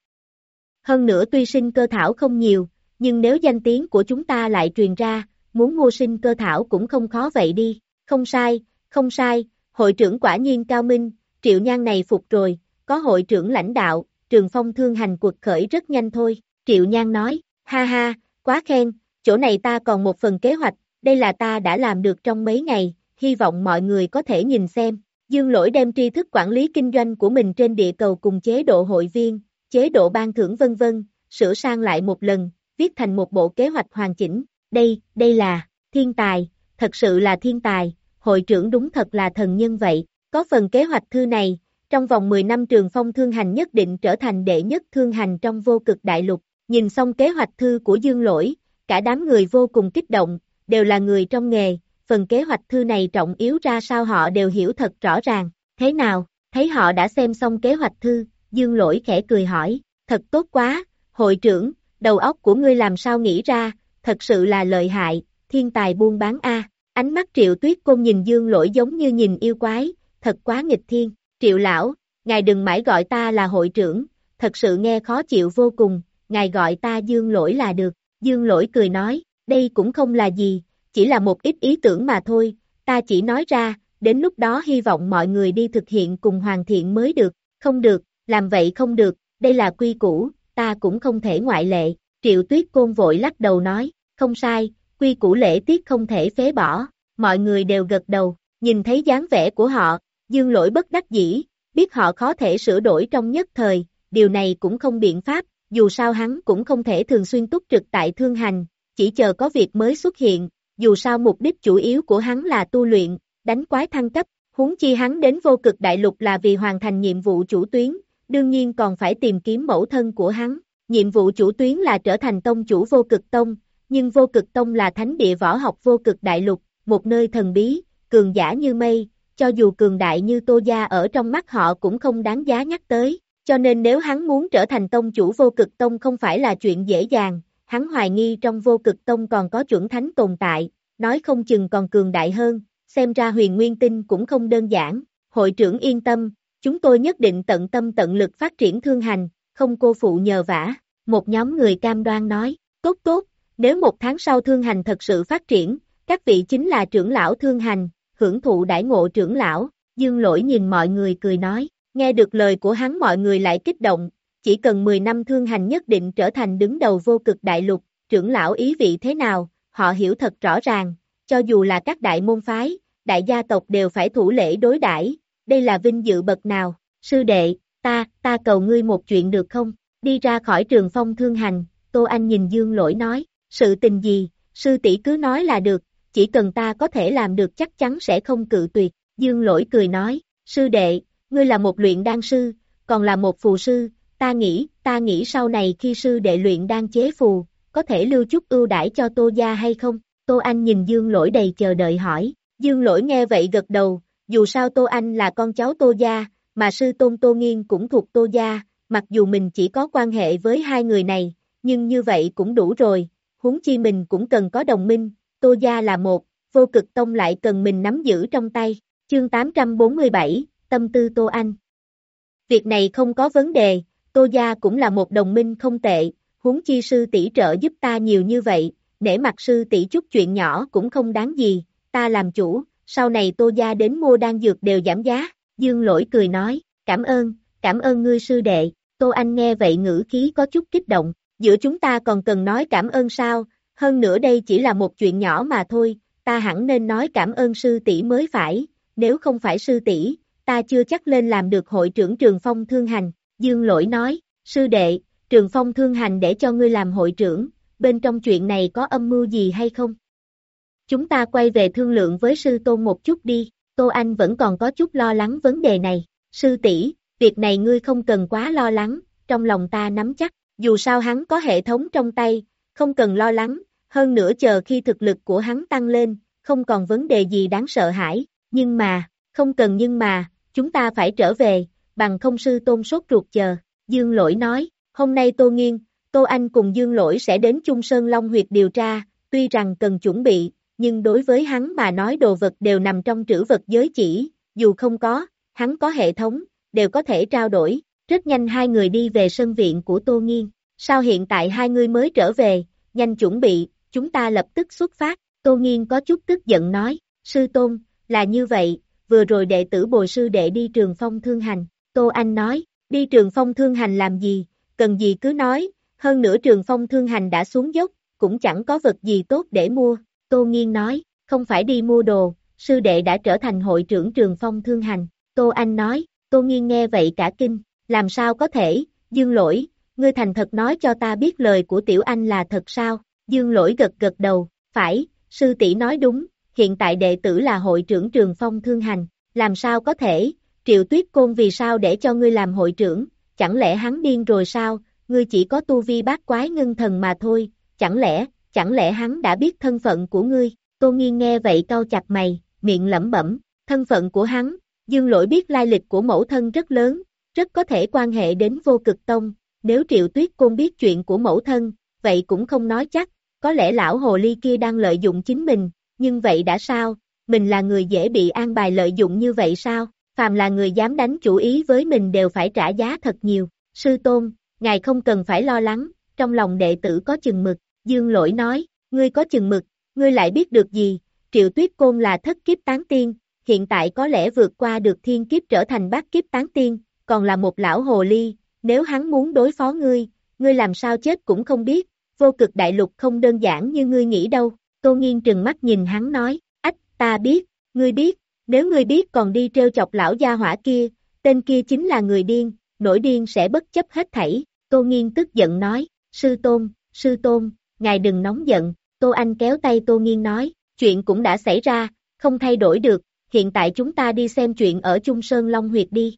Hơn nữa tuy sinh cơ thảo không nhiều, nhưng nếu danh tiếng của chúng ta lại truyền ra, muốn mua sinh cơ thảo cũng không khó vậy đi, không sai, không sai, hội trưởng quả nhiên cao minh, triệu nhan này phục rồi, có hội trưởng lãnh đạo, trường phong thương hành cuộc khởi rất nhanh thôi, triệu nhan nói, ha ha, quá khen, chỗ này ta còn một phần kế hoạch, đây là ta đã làm được trong mấy ngày, hy vọng mọi người có thể nhìn xem. Dương lỗi đem tri thức quản lý kinh doanh của mình trên địa cầu cùng chế độ hội viên, chế độ ban thưởng vân vân, sửa sang lại một lần, viết thành một bộ kế hoạch hoàn chỉnh. Đây, đây là, thiên tài, thật sự là thiên tài, hội trưởng đúng thật là thần nhân vậy. Có phần kế hoạch thư này, trong vòng 10 năm trường phong thương hành nhất định trở thành đệ nhất thương hành trong vô cực đại lục. Nhìn xong kế hoạch thư của Dương Lỗi, cả đám người vô cùng kích động, đều là người trong nghề, phần kế hoạch thư này trọng yếu ra sao họ đều hiểu thật rõ ràng. Thế nào, thấy họ đã xem xong kế hoạch thư, Dương Lỗi khẽ cười hỏi, thật tốt quá, hội trưởng, đầu óc của ngươi làm sao nghĩ ra, thật sự là lợi hại, thiên tài buôn bán A. Ánh mắt triệu tuyết côn nhìn Dương Lỗi giống như nhìn yêu quái, thật quá nghịch thiên. Triệu lão, ngài đừng mãi gọi ta là hội trưởng, thật sự nghe khó chịu vô cùng, ngài gọi ta Dương Lỗi là được. Dương Lỗi cười nói, đây cũng không là gì, chỉ là một ít ý tưởng mà thôi, ta chỉ nói ra, đến lúc đó hy vọng mọi người đi thực hiện cùng hoàn thiện mới được, không được, làm vậy không được, đây là quy củ, ta cũng không thể ngoại lệ. Triệu Tuyết Côn vội lắc đầu nói, không sai, quy củ lễ tiết không thể phế bỏ, mọi người đều gật đầu, nhìn thấy dáng vẻ của họ, dương lỗi bất đắc dĩ, biết họ khó thể sửa đổi trong nhất thời, điều này cũng không biện pháp, dù sao hắn cũng không thể thường xuyên túc trực tại thương hành, chỉ chờ có việc mới xuất hiện, dù sao mục đích chủ yếu của hắn là tu luyện, đánh quái thăng cấp, huống chi hắn đến vô cực đại lục là vì hoàn thành nhiệm vụ chủ tuyến, đương nhiên còn phải tìm kiếm mẫu thân của hắn. Nhiệm vụ chủ tuyến là trở thành tông chủ vô cực tông, nhưng vô cực tông là thánh địa võ học vô cực đại lục, một nơi thần bí, cường giả như mây, cho dù cường đại như Tô Gia ở trong mắt họ cũng không đáng giá nhắc tới, cho nên nếu hắn muốn trở thành tông chủ vô cực tông không phải là chuyện dễ dàng, hắn hoài nghi trong vô cực tông còn có chuẩn thánh tồn tại, nói không chừng còn cường đại hơn, xem ra huyền nguyên tinh cũng không đơn giản, hội trưởng yên tâm, chúng tôi nhất định tận tâm tận lực phát triển thương hành, không cô phụ nhờ vả, một nhóm người cam đoan nói, tốt tốt, nếu một tháng sau thương hành thật sự phát triển, các vị chính là trưởng lão thương hành, hưởng thụ đại ngộ trưởng lão, dương lỗi nhìn mọi người cười nói, nghe được lời của hắn mọi người lại kích động, chỉ cần 10 năm thương hành nhất định trở thành đứng đầu vô cực đại lục, trưởng lão ý vị thế nào, họ hiểu thật rõ ràng, cho dù là các đại môn phái, đại gia tộc đều phải thủ lễ đối đãi đây là vinh dự bậc nào, sư đệ, ta, ta cầu ngươi một chuyện được không, đi ra khỏi trường phong thương hành, Tô Anh nhìn Dương Lỗi nói, sự tình gì, sư tỷ cứ nói là được, chỉ cần ta có thể làm được chắc chắn sẽ không cự tuyệt, Dương Lỗi cười nói, sư đệ, ngươi là một luyện đan sư, còn là một phù sư, ta nghĩ, ta nghĩ sau này khi sư đệ luyện đang chế phù, có thể lưu chút ưu đãi cho Tô Gia hay không? Tô Anh nhìn Dương Lỗi đầy chờ đợi hỏi, Dương Lỗi nghe vậy gật đầu, dù sao Tô Anh là con cháu Tô Gia, mà sư tôn Tô Nghiên cũng thuộc Tô Gia, mặc dù mình chỉ có quan hệ với hai người này, nhưng như vậy cũng đủ rồi, huống chi mình cũng cần có đồng minh, Tô Gia là một, vô cực tông lại cần mình nắm giữ trong tay, chương 847, tâm tư Tô Anh. Việc này không có vấn đề, Tô Gia cũng là một đồng minh không tệ, huống chi sư tỷ trợ giúp ta nhiều như vậy, nể mặt sư tỷ chút chuyện nhỏ cũng không đáng gì, ta làm chủ, sau này Tô Gia đến mua đan dược đều giảm giá, Dương Lỗi cười nói, cảm ơn, cảm ơn ngươi sư đệ, Tô Anh nghe vậy ngữ khí có chút kích động, giữa chúng ta còn cần nói cảm ơn sao, hơn nữa đây chỉ là một chuyện nhỏ mà thôi, ta hẳn nên nói cảm ơn sư tỷ mới phải, nếu không phải sư tỷ, ta chưa chắc lên làm được hội trưởng trường phong thương hành, Dương Lỗi nói, sư đệ, trường phong thương hành để cho ngươi làm hội trưởng, bên trong chuyện này có âm mưu gì hay không? Chúng ta quay về thương lượng với sư tôn một chút đi, Tô Anh vẫn còn có chút lo lắng vấn đề này, sư tỷ, việc này ngươi không cần quá lo lắng, trong lòng ta nắm chắc, dù sao hắn có hệ thống trong tay, không cần lo lắng, hơn nữa chờ khi thực lực của hắn tăng lên, không còn vấn đề gì đáng sợ hãi, nhưng mà, không cần nhưng mà, chúng ta phải trở về, bằng không sư tôn sốt ruột chờ, Dương Lỗi nói, hôm nay Tô Nghiên, Tô Anh cùng Dương Lỗi sẽ đến Trung Sơn Long huyệt điều tra, tuy rằng cần chuẩn bị, nhưng đối với hắn mà nói đồ vật đều nằm trong trữ vật giới chỉ, dù không có, hắn có hệ thống, đều có thể trao đổi, rất nhanh hai người đi về sân viện của Tô Nghiên, sao hiện tại hai người mới trở về, nhanh chuẩn bị, chúng ta lập tức xuất phát, Tô Nghiên có chút tức giận nói, sư tôn, là như vậy, vừa rồi đệ tử bồi sư đệ đi trường phong thương hành, Tô Anh nói, đi trường phong thương hành làm gì, cần gì cứ nói, hơn nữa trường phong thương hành đã xuống dốc, cũng chẳng có vật gì tốt để mua, Tô Nghiên nói, không phải đi mua đồ, sư đệ đã trở thành hội trưởng trường phong thương hành, Tô Anh nói, Tô Nghiên nghe vậy cả kinh, làm sao có thể, dương lỗi, ngươi thành thật nói cho ta biết lời của tiểu anh là thật sao, dương lỗi gật gật đầu, phải, sư tỷ nói đúng, hiện tại đệ tử là hội trưởng trường phong thương hành, làm sao có thể, triệu tuyết côn vì sao để cho ngươi làm hội trưởng, chẳng lẽ hắn điên rồi sao, ngươi chỉ có tu vi bát quái ngưng thần mà thôi, chẳng lẽ, chẳng lẽ hắn đã biết thân phận của ngươi, tô nghiên nghe vậy cau chặt mày, miệng lẩm bẩm, thân phận của hắn, dương lỗi biết lai lịch của mẫu thân rất lớn, rất có thể quan hệ đến vô cực tông, nếu triệu tuyết côn biết chuyện của mẫu thân, vậy cũng không nói chắc, có lẽ lão hồ ly kia đang lợi dụng chính mình, nhưng vậy đã sao, mình là người dễ bị an bài lợi dụng như vậy sao, phàm là người dám đánh chủ ý với mình đều phải trả giá thật nhiều, sư tôn, ngài không cần phải lo lắng, trong lòng đệ tử có chừng mực, dương lỗi nói, ngươi có chừng mực, ngươi lại biết được gì, triệu tuyết côn là thất kiếp tán tiên, hiện tại có lẽ vượt qua được thiên kiếp trở thành bát kiếp tán tiên, còn là một lão hồ ly, nếu hắn muốn đối phó ngươi, ngươi làm sao chết cũng không biết, vô cực đại lục không đơn giản như ngươi nghĩ đâu, Tô Nghiên trừng mắt nhìn hắn nói, ách, ta biết, ngươi biết, nếu ngươi biết còn đi trêu chọc lão gia hỏa kia, tên kia chính là người điên, nổi điên sẽ bất chấp hết thảy, Tô Nghiên tức giận nói, sư tôn, sư tôn, ngài đừng nóng giận, Tô Anh kéo tay Tô Nghiên nói, chuyện cũng đã xảy ra, không thay đổi được, hiện tại chúng ta đi xem chuyện ở Trung Sơn Long Huyệt đi.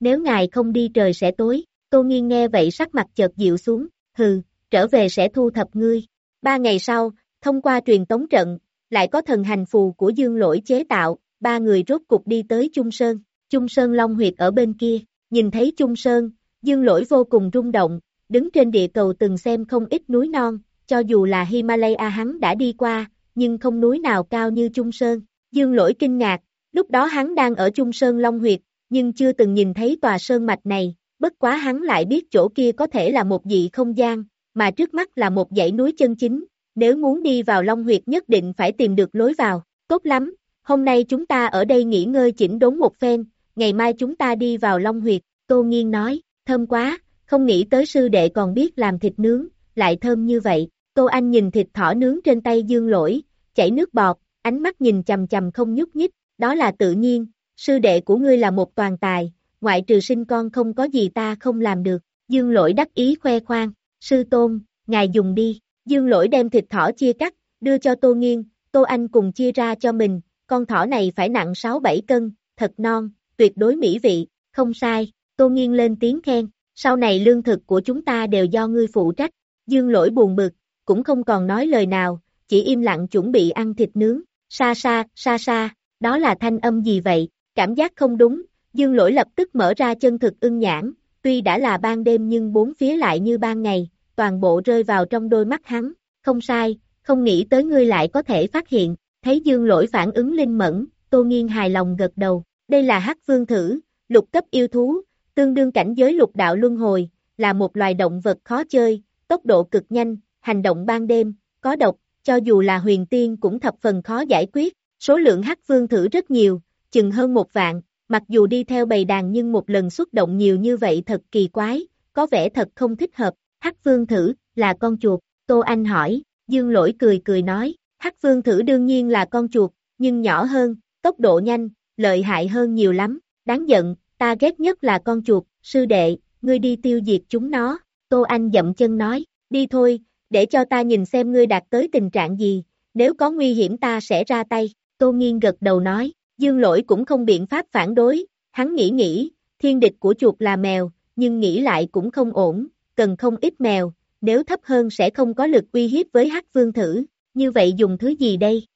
Nếu ngài không đi trời sẽ tối, Tô Nghiên nghe vậy sắc mặt chợt dịu xuống, hừ, trở về sẽ thu thập ngươi. Ba ngày sau, thông qua truyền tống trận, lại có thần hành phù của dương lỗi chế tạo, ba người rốt cục đi tới Trung Sơn, Trung Sơn Long huyệt ở bên kia, nhìn thấy Trung Sơn, dương lỗi vô cùng rung động, đứng trên địa cầu từng xem không ít núi non, cho dù là Himalaya hắn đã đi qua, nhưng không núi nào cao như Trung Sơn, dương lỗi kinh ngạc, lúc đó hắn đang ở Trung Sơn Long huyệt, nhưng chưa từng nhìn thấy tòa sơn mạch này, bất quá hắn lại biết chỗ kia có thể là một dị không gian, mà trước mắt là một dãy núi chân chính, nếu muốn đi vào Long huyệt nhất định phải tìm được lối vào, tốt lắm, hôm nay chúng ta ở đây nghỉ ngơi chỉnh đốn một phen, ngày mai chúng ta đi vào Long huyệt, Tô Nghiên nói, thơm quá, không nghĩ tới sư đệ còn biết làm thịt nướng, lại thơm như vậy, Tô Anh nhìn thịt thỏ nướng trên tay dương lỗi, chảy nước bọt, ánh mắt nhìn chầm chầm không nhúc nhích, đó là tự nhiên, sư đệ của ngươi là một toàn tài, ngoại trừ sinh con không có gì ta không làm được, dương lỗi đắc ý khoe khoang, sư tôn, ngài dùng đi, dương lỗi đem thịt thỏ chia cắt, đưa cho tô nghiên, tô anh cùng chia ra cho mình, con thỏ này phải nặng 6-7 cân, thật non, tuyệt đối mỹ vị, không sai, tô nghiên lên tiếng khen, sau này lương thực của chúng ta đều do ngươi phụ trách, dương lỗi buồn bực, cũng không còn nói lời nào, chỉ im lặng chuẩn bị ăn thịt nướng, xa xa, xa xa, đó là thanh âm gì vậy, cảm giác không đúng, dương lỗi lập tức mở ra chân thực ưng nhãn, tuy đã là ban đêm nhưng bốn phía lại như ban ngày, toàn bộ rơi vào trong đôi mắt hắn, không sai, không nghĩ tới ngươi lại có thể phát hiện, thấy dương lỗi phản ứng linh mẫn, tô nghiên hài lòng gật đầu, đây là hắc vương thử, lục cấp yêu thú, tương đương cảnh giới lục đạo luân hồi, là một loài động vật khó chơi, tốc độ cực nhanh, hành động ban đêm, có độc, cho dù là huyền tiên cũng thập phần khó giải quyết, số lượng hắc vương thử rất nhiều, chừng hơn một vạn, mặc dù đi theo bầy đàn nhưng một lần xuất động nhiều như vậy thật kỳ quái, có vẻ thật không thích hợp, hắc vương thử, là con chuột, Tô Anh hỏi, dương lỗi cười cười nói, hắc vương thử đương nhiên là con chuột, nhưng nhỏ hơn, tốc độ nhanh, lợi hại hơn nhiều lắm, đáng giận, ta ghét nhất là con chuột, sư đệ, ngươi đi tiêu diệt chúng nó, Tô Anh dậm chân nói, đi thôi, để cho ta nhìn xem ngươi đạt tới tình trạng gì, nếu có nguy hiểm ta sẽ ra tay, Tô Nghiên gật đầu nói, Dương Lỗi cũng không biện pháp phản đối, hắn nghĩ nghĩ, thiên địch của chuột là mèo, nhưng nghĩ lại cũng không ổn, cần không ít mèo, nếu thấp hơn sẽ không có lực uy hiếp với hắc vương thử, như vậy dùng thứ gì đây?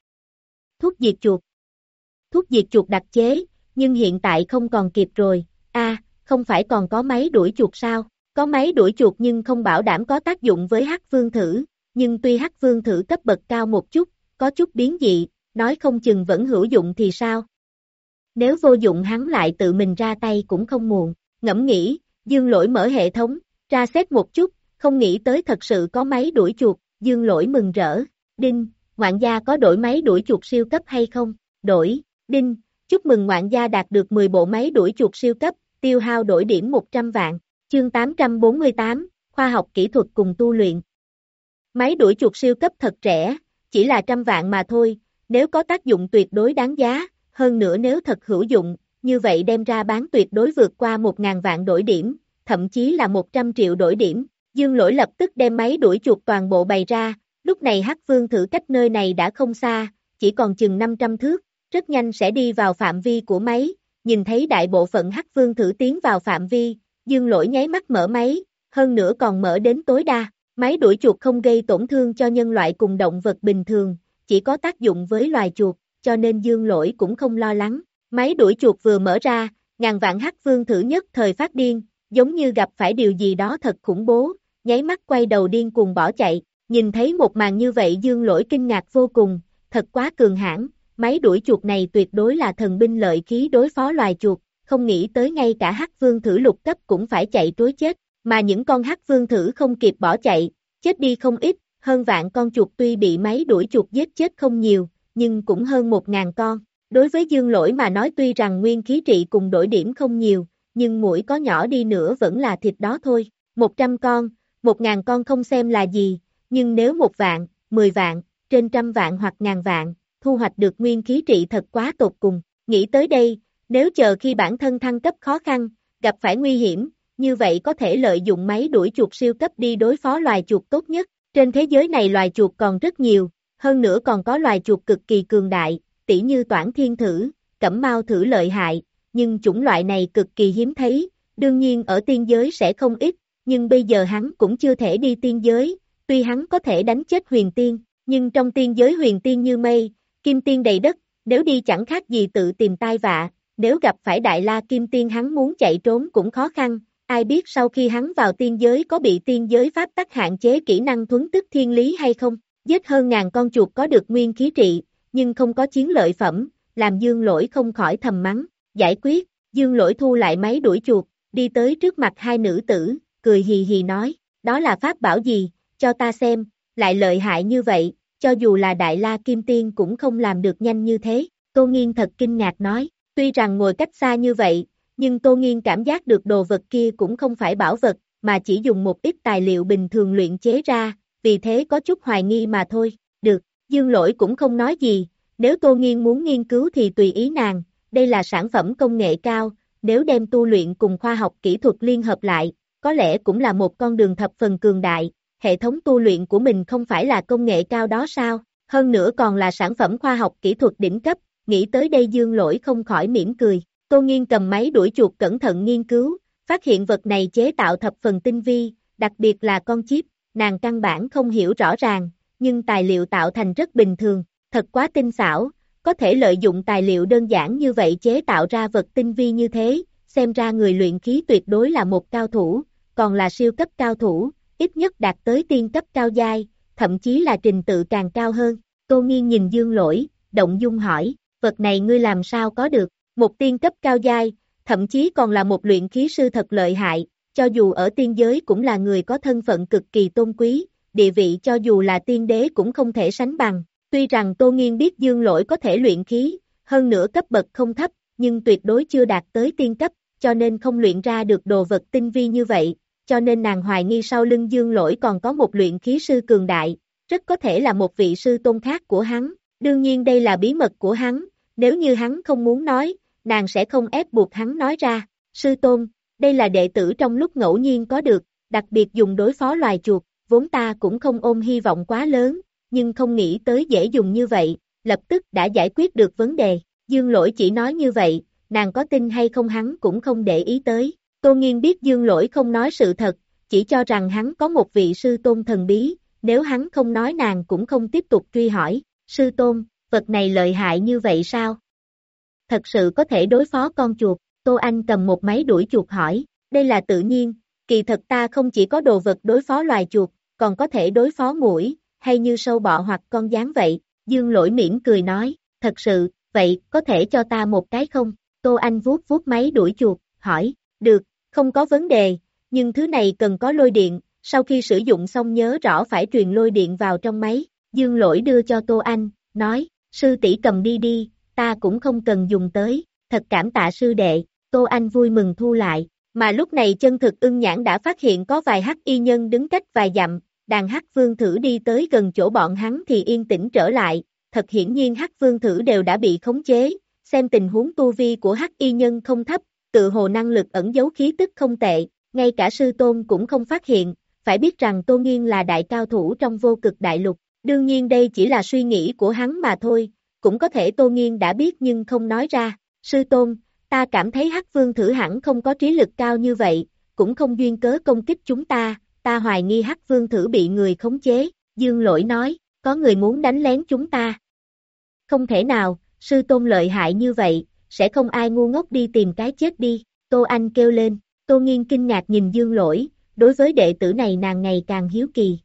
Thuốc diệt chuột Thuốc diệt chuột đặc chế, nhưng hiện tại không còn kịp rồi, a không phải còn có máy đuổi chuột sao? Có máy đuổi chuột nhưng không bảo đảm có tác dụng với hắc vương thử, nhưng tuy hắc vương thử cấp bậc cao một chút, có chút biến dị, nói không chừng vẫn hữu dụng thì sao? Nếu vô dụng hắn lại tự mình ra tay cũng không muộn, ngẫm nghĩ, dương lỗi mở hệ thống, ra xét một chút, không nghĩ tới thật sự có máy đuổi chuột, dương lỗi mừng rỡ, đinh, ngoạn gia có đổi máy đuổi chuột siêu cấp hay không? Đổi, đinh, chúc mừng ngoạn gia đạt được 10 bộ máy đuổi chuột siêu cấp, tiêu hao đổi điểm 100 vạn. Chương 848, Khoa học kỹ thuật cùng tu luyện. Máy đuổi chuột siêu cấp thật rẻ, chỉ là trăm vạn mà thôi, nếu có tác dụng tuyệt đối đáng giá, hơn nữa nếu thật hữu dụng, như vậy đem ra bán tuyệt đối vượt qua 1.000 vạn đổi điểm, thậm chí là 100 triệu đổi điểm. Dương lỗi lập tức đem máy đuổi chuột toàn bộ bày ra, lúc này Hắc Vương thử cách nơi này đã không xa, chỉ còn chừng 500 thước, rất nhanh sẽ đi vào phạm vi của máy, nhìn thấy đại bộ phận Hắc Vương thử tiến vào phạm vi, dương lỗi nháy mắt mở máy, hơn nữa còn mở đến tối đa, máy đuổi chuột không gây tổn thương cho nhân loại cùng động vật bình thường, chỉ có tác dụng với loài chuột, cho nên dương lỗi cũng không lo lắng. Máy đuổi chuột vừa mở ra, ngàn vạn hắc vương thử nhất thời phát điên, giống như gặp phải điều gì đó thật khủng bố, nháy mắt quay đầu điên cuồng bỏ chạy, nhìn thấy một màn như vậy dương lỗi kinh ngạc vô cùng, thật quá cường hãn, máy đuổi chuột này tuyệt đối là thần binh lợi khí đối phó loài chuột, không nghĩ tới ngay cả hắc vương thử lục cấp cũng phải chạy trối chết, mà những con hắc vương thử không kịp bỏ chạy, chết đi không ít, hơn vạn con chuột tuy bị máy đuổi chuột giết chết không nhiều, nhưng cũng hơn một ngàn con. Đối với dương lỗi mà nói tuy rằng nguyên khí trị cùng đổi điểm không nhiều, nhưng mũi có nhỏ đi nữa vẫn là thịt đó thôi. Một trăm con, một ngàn con không xem là gì, nhưng nếu một vạn, mười vạn, trên trăm vạn hoặc ngàn vạn, thu hoạch được nguyên khí trị thật quá tột cùng. Nghĩ tới đây, nếu chờ khi bản thân thăng cấp khó khăn, gặp phải nguy hiểm, như vậy có thể lợi dụng máy đuổi chuột siêu cấp đi đối phó loài chuột tốt nhất. Trên thế giới này loài chuột còn rất nhiều, hơn nữa còn có loài chuột cực kỳ cường đại, tỉ như toản thiên thử, cẩm mau thử lợi hại, nhưng chủng loại này cực kỳ hiếm thấy, đương nhiên ở tiên giới sẽ không ít, nhưng bây giờ hắn cũng chưa thể đi tiên giới, tuy hắn có thể đánh chết huyền tiên, nhưng trong tiên giới huyền tiên như mây, kim tiên đầy đất, nếu đi chẳng khác gì tự tìm tai vạ, nếu gặp phải Đại La Kim Tiên hắn muốn chạy trốn cũng khó khăn, ai biết sau khi hắn vào tiên giới có bị tiên giới pháp tắc hạn chế kỹ năng thuấn tức thiên lý hay không, giết hơn ngàn con chuột có được nguyên khí trị, nhưng không có chiến lợi phẩm, làm dương lỗi không khỏi thầm mắng, giải quyết, dương lỗi thu lại máy đuổi chuột, đi tới trước mặt hai nữ tử, cười hì hì nói, đó là pháp bảo gì, cho ta xem, lại lợi hại như vậy, cho dù là Đại La Kim Tiên cũng không làm được nhanh như thế, Tô Nghiên thật kinh ngạc nói, tuy rằng ngồi cách xa như vậy, nhưng Tô Nghiên cảm giác được đồ vật kia cũng không phải bảo vật, mà chỉ dùng một ít tài liệu bình thường luyện chế ra, vì thế có chút hoài nghi mà thôi, được, Dương Lỗi cũng không nói gì, nếu Tô Nghiên muốn nghiên cứu thì tùy ý nàng, đây là sản phẩm công nghệ cao, nếu đem tu luyện cùng khoa học kỹ thuật liên hợp lại, có lẽ cũng là một con đường thập phần cường đại, hệ thống tu luyện của mình không phải là công nghệ cao đó sao, hơn nữa còn là sản phẩm khoa học kỹ thuật đỉnh cấp, nghĩ tới đây dương lỗi không khỏi mỉm cười, Tô Nghiên cầm máy đuổi chuột cẩn thận nghiên cứu, phát hiện vật này chế tạo thập phần tinh vi, đặc biệt là con chip, nàng căn bản không hiểu rõ ràng, nhưng tài liệu tạo thành rất bình thường, thật quá tinh xảo, có thể lợi dụng tài liệu đơn giản như vậy chế tạo ra vật tinh vi như thế, xem ra người luyện khí tuyệt đối là một cao thủ, còn là siêu cấp cao thủ, ít nhất đạt tới tiên cấp cao giai, thậm chí là trình tự càng cao hơn. Tô Nghiên nhìn Dương Lỗi, động dung hỏi, vật này ngươi làm sao có được, một tiên cấp cao giai, thậm chí còn là một luyện khí sư thật lợi hại, cho dù ở tiên giới cũng là người có thân phận cực kỳ tôn quý, địa vị cho dù là tiên đế cũng không thể sánh bằng. Tuy rằng Tô Nghiên biết Dương Lỗi có thể luyện khí, hơn nữa cấp bậc không thấp, nhưng tuyệt đối chưa đạt tới tiên cấp, cho nên không luyện ra được đồ vật tinh vi như vậy, cho nên nàng hoài nghi sau lưng dương lỗi còn có một luyện khí sư cường đại, rất có thể là một vị sư tôn khác của hắn, đương nhiên đây là bí mật của hắn, nếu như hắn không muốn nói, nàng sẽ không ép buộc hắn nói ra, sư tôn, đây là đệ tử trong lúc ngẫu nhiên có được, đặc biệt dùng đối phó loài chuột, vốn ta cũng không ôm hy vọng quá lớn, nhưng không nghĩ tới dễ dùng như vậy, lập tức đã giải quyết được vấn đề, dương lỗi chỉ nói như vậy, nàng có tin hay không hắn cũng không để ý tới, Tô Nghiên biết Dương Lỗi không nói sự thật, chỉ cho rằng hắn có một vị sư tôn thần bí, nếu hắn không nói nàng cũng không tiếp tục truy hỏi, sư tôn, vật này lợi hại như vậy sao? Thật sự có thể đối phó con chuột, Tô Anh cầm một máy đuổi chuột hỏi, đây là tự nhiên, kỳ thật ta không chỉ có đồ vật đối phó loài chuột, còn có thể đối phó mũi, hay như sâu bọ hoặc con gián vậy, Dương Lỗi mỉm cười nói, thật sự, vậy có thể cho ta một cái không? Tô Anh vuốt vuốt máy đuổi chuột, hỏi, được, không có vấn đề, nhưng thứ này cần có lôi điện, sau khi sử dụng xong nhớ rõ phải truyền lôi điện vào trong máy. Dương lỗi đưa cho Tô Anh, nói, sư tỷ cầm đi đi, ta cũng không cần dùng tới, thật cảm tạ sư đệ, Tô Anh vui mừng thu lại, mà lúc này chân thực ưng nhãn đã phát hiện có vài hắc y nhân đứng cách vài dặm, đàn hắc vương thử đi tới gần chỗ bọn hắn thì yên tĩnh trở lại, thật hiển nhiên hắc vương thử đều đã bị khống chế, xem tình huống tu vi của hắc y nhân không thấp, tự hồ năng lực ẩn giấu khí tức không tệ, ngay cả sư tôn cũng không phát hiện, phải biết rằng Tô Nghiên là đại cao thủ trong vô cực đại lục, đương nhiên đây chỉ là suy nghĩ của hắn mà thôi, cũng có thể Tô Nghiên đã biết nhưng không nói ra, sư tôn, ta cảm thấy Hắc Vương thử hẳn không có trí lực cao như vậy, cũng không duyên cớ công kích chúng ta, ta hoài nghi Hắc Vương thử bị người khống chế, Dương Lỗi nói, có người muốn đánh lén chúng ta. Không thể nào, sư tôn lợi hại như vậy, sẽ không ai ngu ngốc đi tìm cái chết đi, Tô Anh kêu lên, Tô Nghiên kinh ngạc nhìn Dương Lỗi, đối với đệ tử này nàng ngày càng hiếu kỳ.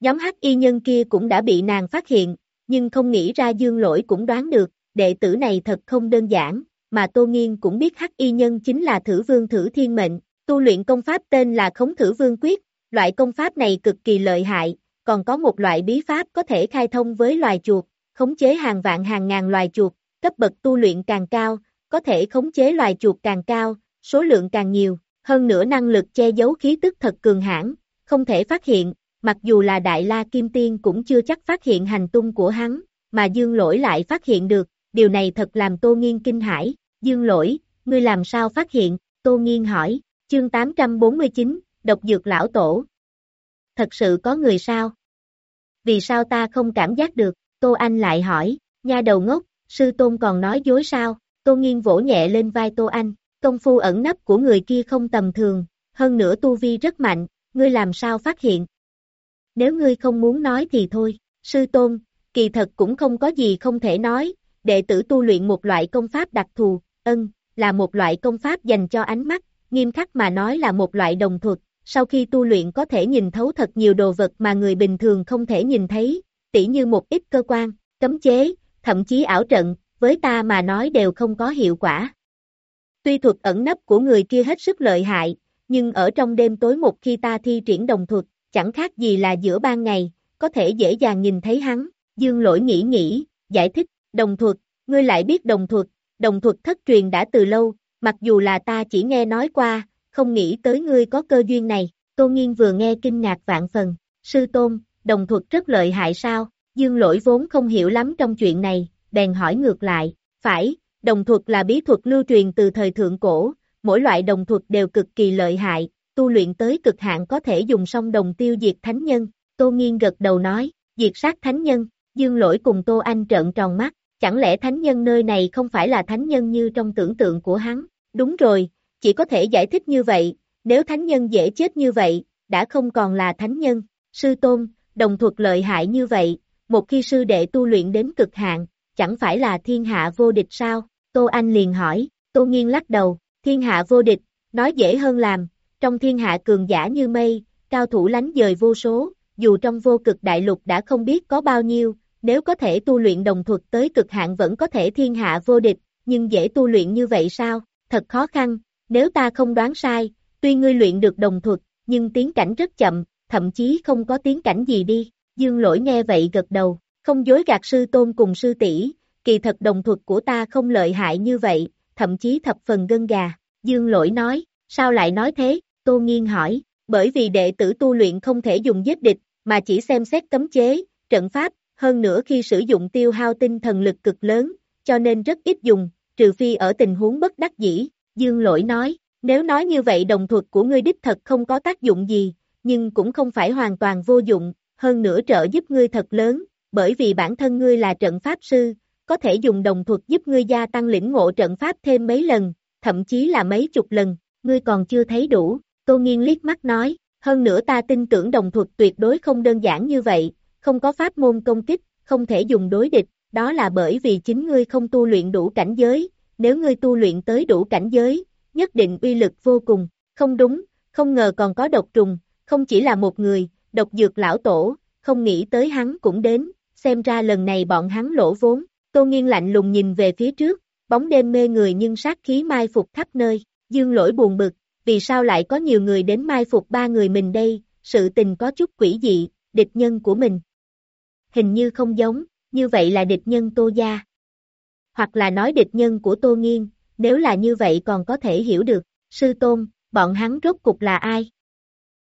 Nhóm hắc y nhân kia cũng đã bị nàng phát hiện, nhưng không nghĩ ra Dương Lỗi cũng đoán được, đệ tử này thật không đơn giản, mà Tô Nghiên cũng biết hắc y nhân chính là thử vương thử thiên mệnh, tu luyện công pháp tên là khống thử vương quyết, loại công pháp này cực kỳ lợi hại, còn có một loại bí pháp có thể khai thông với loài chuột, khống chế hàng vạn hàng ngàn loài chuột, cấp bậc tu luyện càng cao, có thể khống chế loài chuột càng cao, số lượng càng nhiều, hơn nữa năng lực che giấu khí tức thật cường hãn, không thể phát hiện, mặc dù là Đại La Kim Tiên cũng chưa chắc phát hiện hành tung của hắn, mà Dương Lỗi lại phát hiện được, điều này thật làm Tô Nghiên kinh hãi. Dương Lỗi, ngươi làm sao phát hiện, Tô Nghiên hỏi, chương 849, độc dược lão tổ. Thật sự có người sao? Vì sao ta không cảm giác được, Tô Anh lại hỏi, nha đầu ngốc, sư tôn còn nói dối sao, tô nghiên vỗ nhẹ lên vai tô anh, công phu ẩn nấp của người kia không tầm thường, hơn nữa tu vi rất mạnh, ngươi làm sao phát hiện. Nếu ngươi không muốn nói thì thôi, sư tôn, kỳ thật cũng không có gì không thể nói, đệ tử tu luyện một loại công pháp đặc thù, ân, là một loại công pháp dành cho ánh mắt, nghiêm khắc mà nói là một loại đồng thuật, sau khi tu luyện có thể nhìn thấu thật nhiều đồ vật mà người bình thường không thể nhìn thấy, tỉ như một ít cơ quan, cấm chế, thậm chí ảo trận, với ta mà nói đều không có hiệu quả. Tuy thuật ẩn nấp của người kia hết sức lợi hại, nhưng ở trong đêm tối một khi ta thi triển đồng thuật, chẳng khác gì là giữa ban ngày, có thể dễ dàng nhìn thấy hắn, dương lỗi nghĩ nghĩ, giải thích, đồng thuật, ngươi lại biết đồng thuật, đồng thuật thất truyền đã từ lâu, mặc dù là ta chỉ nghe nói qua, không nghĩ tới ngươi có cơ duyên này, Tô Nghiên vừa nghe kinh ngạc vạn phần, sư tôn, đồng thuật rất lợi hại sao, dương lỗi vốn không hiểu lắm trong chuyện này, bèn hỏi ngược lại, phải, đồng thuật là bí thuật lưu truyền từ thời thượng cổ, mỗi loại đồng thuật đều cực kỳ lợi hại, tu luyện tới cực hạn có thể dùng song đồng tiêu diệt thánh nhân, Tô Nghiên gật đầu nói, diệt sát thánh nhân, dương lỗi cùng Tô Anh trợn tròn mắt, chẳng lẽ thánh nhân nơi này không phải là thánh nhân như trong tưởng tượng của hắn, đúng rồi, chỉ có thể giải thích như vậy, nếu thánh nhân dễ chết như vậy, đã không còn là thánh nhân, sư tôn, đồng thuật lợi hại như vậy, một khi sư đệ tu luyện đến cực hạn, chẳng phải là thiên hạ vô địch sao, Tô Anh liền hỏi, Tô Nghiên lắc đầu, thiên hạ vô địch, nói dễ hơn làm, trong thiên hạ cường giả như mây, cao thủ lánh dời vô số, dù trong vô cực đại lục đã không biết có bao nhiêu, nếu có thể tu luyện đồng thuật tới cực hạn vẫn có thể thiên hạ vô địch, nhưng dễ tu luyện như vậy sao, thật khó khăn, nếu ta không đoán sai, tuy ngươi luyện được đồng thuật, nhưng tiến cảnh rất chậm, thậm chí không có tiến cảnh gì đi, dương lỗi nghe vậy gật đầu, không dối gạt sư tôn cùng sư tỷ kỳ thật đồng thuật của ta không lợi hại như vậy, thậm chí thập phần gân gà, dương lỗi nói, sao lại nói thế, tô nghiên hỏi, bởi vì đệ tử tu luyện không thể dùng giết địch, mà chỉ xem xét cấm chế, trận pháp, hơn nữa khi sử dụng tiêu hao tinh thần lực cực lớn, cho nên rất ít dùng, trừ phi ở tình huống bất đắc dĩ, Dương Lỗi nói, nếu nói như vậy đồng thuật của ngươi đích thật không có tác dụng gì, nhưng cũng không phải hoàn toàn vô dụng, hơn nữa trợ giúp ngươi thật lớn, bởi vì bản thân ngươi là trận pháp sư, có thể dùng đồng thuật giúp ngươi gia tăng lĩnh ngộ trận pháp thêm mấy lần, thậm chí là mấy chục lần, ngươi còn chưa thấy đủ, Tô Nghiên liếc mắt nói, hơn nữa ta tin tưởng đồng thuật tuyệt đối không đơn giản như vậy, không có pháp môn công kích, không thể dùng đối địch, đó là bởi vì chính ngươi không tu luyện đủ cảnh giới, nếu ngươi tu luyện tới đủ cảnh giới, nhất định uy lực vô cùng, không đúng, không ngờ còn có độc trùng, không chỉ là một người, độc dược lão tổ, không nghĩ tới hắn cũng đến, xem ra lần này bọn hắn lỗ vốn, tô nghiên lạnh lùng nhìn về phía trước, bóng đêm mê người nhưng sát khí mai phục khắp nơi, dương lỗi buồn bực, vì sao lại có nhiều người đến mai phục ba người mình đây, sự tình có chút quỷ dị, địch nhân của mình. Hình như không giống, như vậy là địch nhân Tô Gia. Hoặc là nói địch nhân của Tô Nghiên, nếu là như vậy còn có thể hiểu được, sư tôn, bọn hắn rốt cục là ai?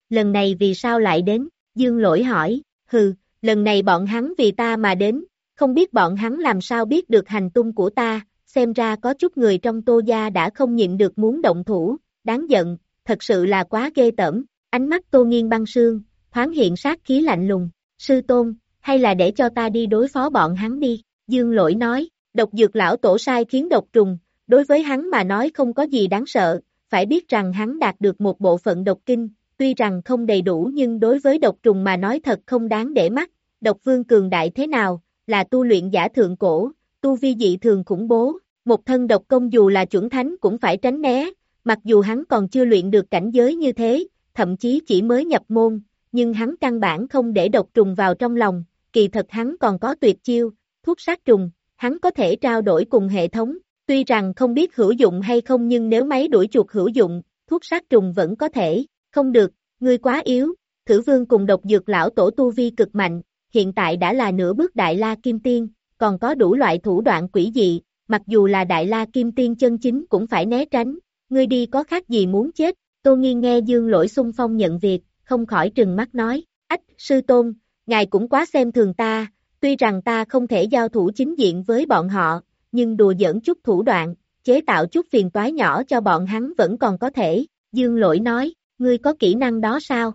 Lần này vì sao lại đến? Dương lỗi hỏi, hừ, lần này bọn hắn vì ta mà đến, không biết bọn hắn làm sao biết được hành tung của ta, xem ra có chút người trong tô gia đã không nhịn được muốn động thủ, đáng giận, thật sự là quá ghê tởm, ánh mắt tô nghiên băng sương, thoáng hiện sát khí lạnh lùng, sư tôn, hay là để cho ta đi đối phó bọn hắn đi, dương lỗi nói, độc dược lão tổ sai khiến độc trùng, đối với hắn mà nói không có gì đáng sợ, phải biết rằng hắn đạt được một bộ phận độc kinh, tuy rằng không đầy đủ nhưng đối với độc trùng mà nói thật không đáng để mắt, độc vương cường đại thế nào, là tu luyện giả thượng cổ, tu vi dị thường khủng bố, một thân độc công dù là chuẩn thánh cũng phải tránh né, mặc dù hắn còn chưa luyện được cảnh giới như thế, thậm chí chỉ mới nhập môn, nhưng hắn căn bản không để độc trùng vào trong lòng, kỳ thật hắn còn có tuyệt chiêu, thuốc sát trùng, hắn có thể trao đổi cùng hệ thống, tuy rằng không biết hữu dụng hay không nhưng nếu máy đuổi chuột hữu dụng, thuốc sát trùng vẫn có thể, không được, ngươi quá yếu, thử vương cùng độc dược lão tổ tu vi cực mạnh, hiện tại đã là nửa bước đại la kim tiên, còn có đủ loại thủ đoạn quỷ dị, mặc dù là đại la kim tiên chân chính cũng phải né tránh, ngươi đi có khác gì muốn chết, tô nghi nghe dương lỗi xung phong nhận việc, không khỏi trừng mắt nói, ách, sư tôn, ngài cũng quá xem thường ta, tuy rằng ta không thể giao thủ chính diện với bọn họ, nhưng đùa giỡn chút thủ đoạn, chế tạo chút phiền toái nhỏ cho bọn hắn vẫn còn có thể, dương lỗi nói, ngươi có kỹ năng đó sao?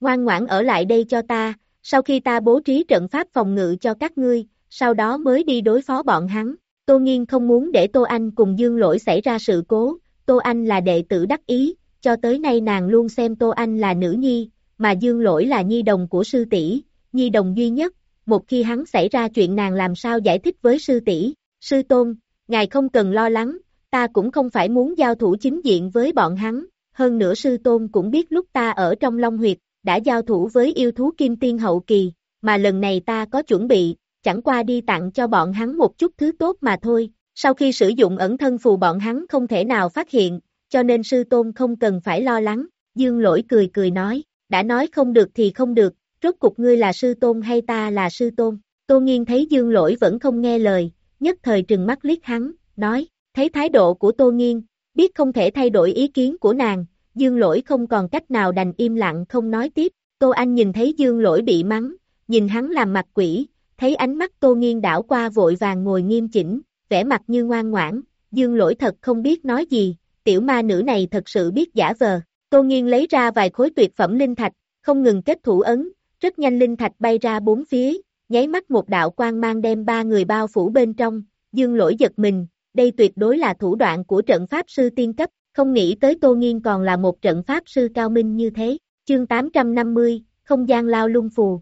Ngoan ngoãn ở lại đây cho ta, sau khi ta bố trí trận pháp phòng ngự cho các ngươi, sau đó mới đi đối phó bọn hắn. Tô Nghiên không muốn để Tô Anh cùng Dương Lỗi xảy ra sự cố, Tô Anh là đệ tử đắc ý, cho tới nay nàng luôn xem Tô Anh là nữ nhi, mà Dương Lỗi là nhi đồng của sư tỷ, nhi đồng duy nhất, một khi hắn xảy ra chuyện nàng làm sao giải thích với sư tỷ, sư tôn, ngài không cần lo lắng, ta cũng không phải muốn giao thủ chính diện với bọn hắn, hơn nữa sư tôn cũng biết lúc ta ở trong Long Huyệt, đã giao thủ với yêu thú kim tiên hậu kỳ, mà lần này ta có chuẩn bị, chẳng qua đi tặng cho bọn hắn một chút thứ tốt mà thôi, sau khi sử dụng ẩn thân phù bọn hắn không thể nào phát hiện, cho nên sư tôn không cần phải lo lắng, dương lỗi cười cười nói, đã nói không được thì không được, rốt cục ngươi là sư tôn hay ta là sư tôn, tô nghiên thấy dương lỗi vẫn không nghe lời, nhất thời trừng mắt liếc hắn, nói, thấy thái độ của tô nghiên, biết không thể thay đổi ý kiến của nàng, dương lỗi không còn cách nào đành im lặng không nói tiếp, tô anh nhìn thấy dương lỗi bị mắng, nhìn hắn làm mặt quỷ, thấy ánh mắt tô nghiêng đảo qua vội vàng ngồi nghiêm chỉnh, vẻ mặt như ngoan ngoãn, dương lỗi thật không biết nói gì, tiểu ma nữ này thật sự biết giả vờ, tô nghiêng lấy ra vài khối tuyệt phẩm linh thạch, không ngừng kết thủ ấn, rất nhanh linh thạch bay ra bốn phía, nháy mắt một đạo quang mang đem ba người bao phủ bên trong, dương lỗi giật mình, đây tuyệt đối là thủ đoạn của trận pháp sư tiên cấp, không nghĩ tới Tô Nghiên còn là một trận pháp sư cao minh như thế, chương 850, không gian lao lung phù.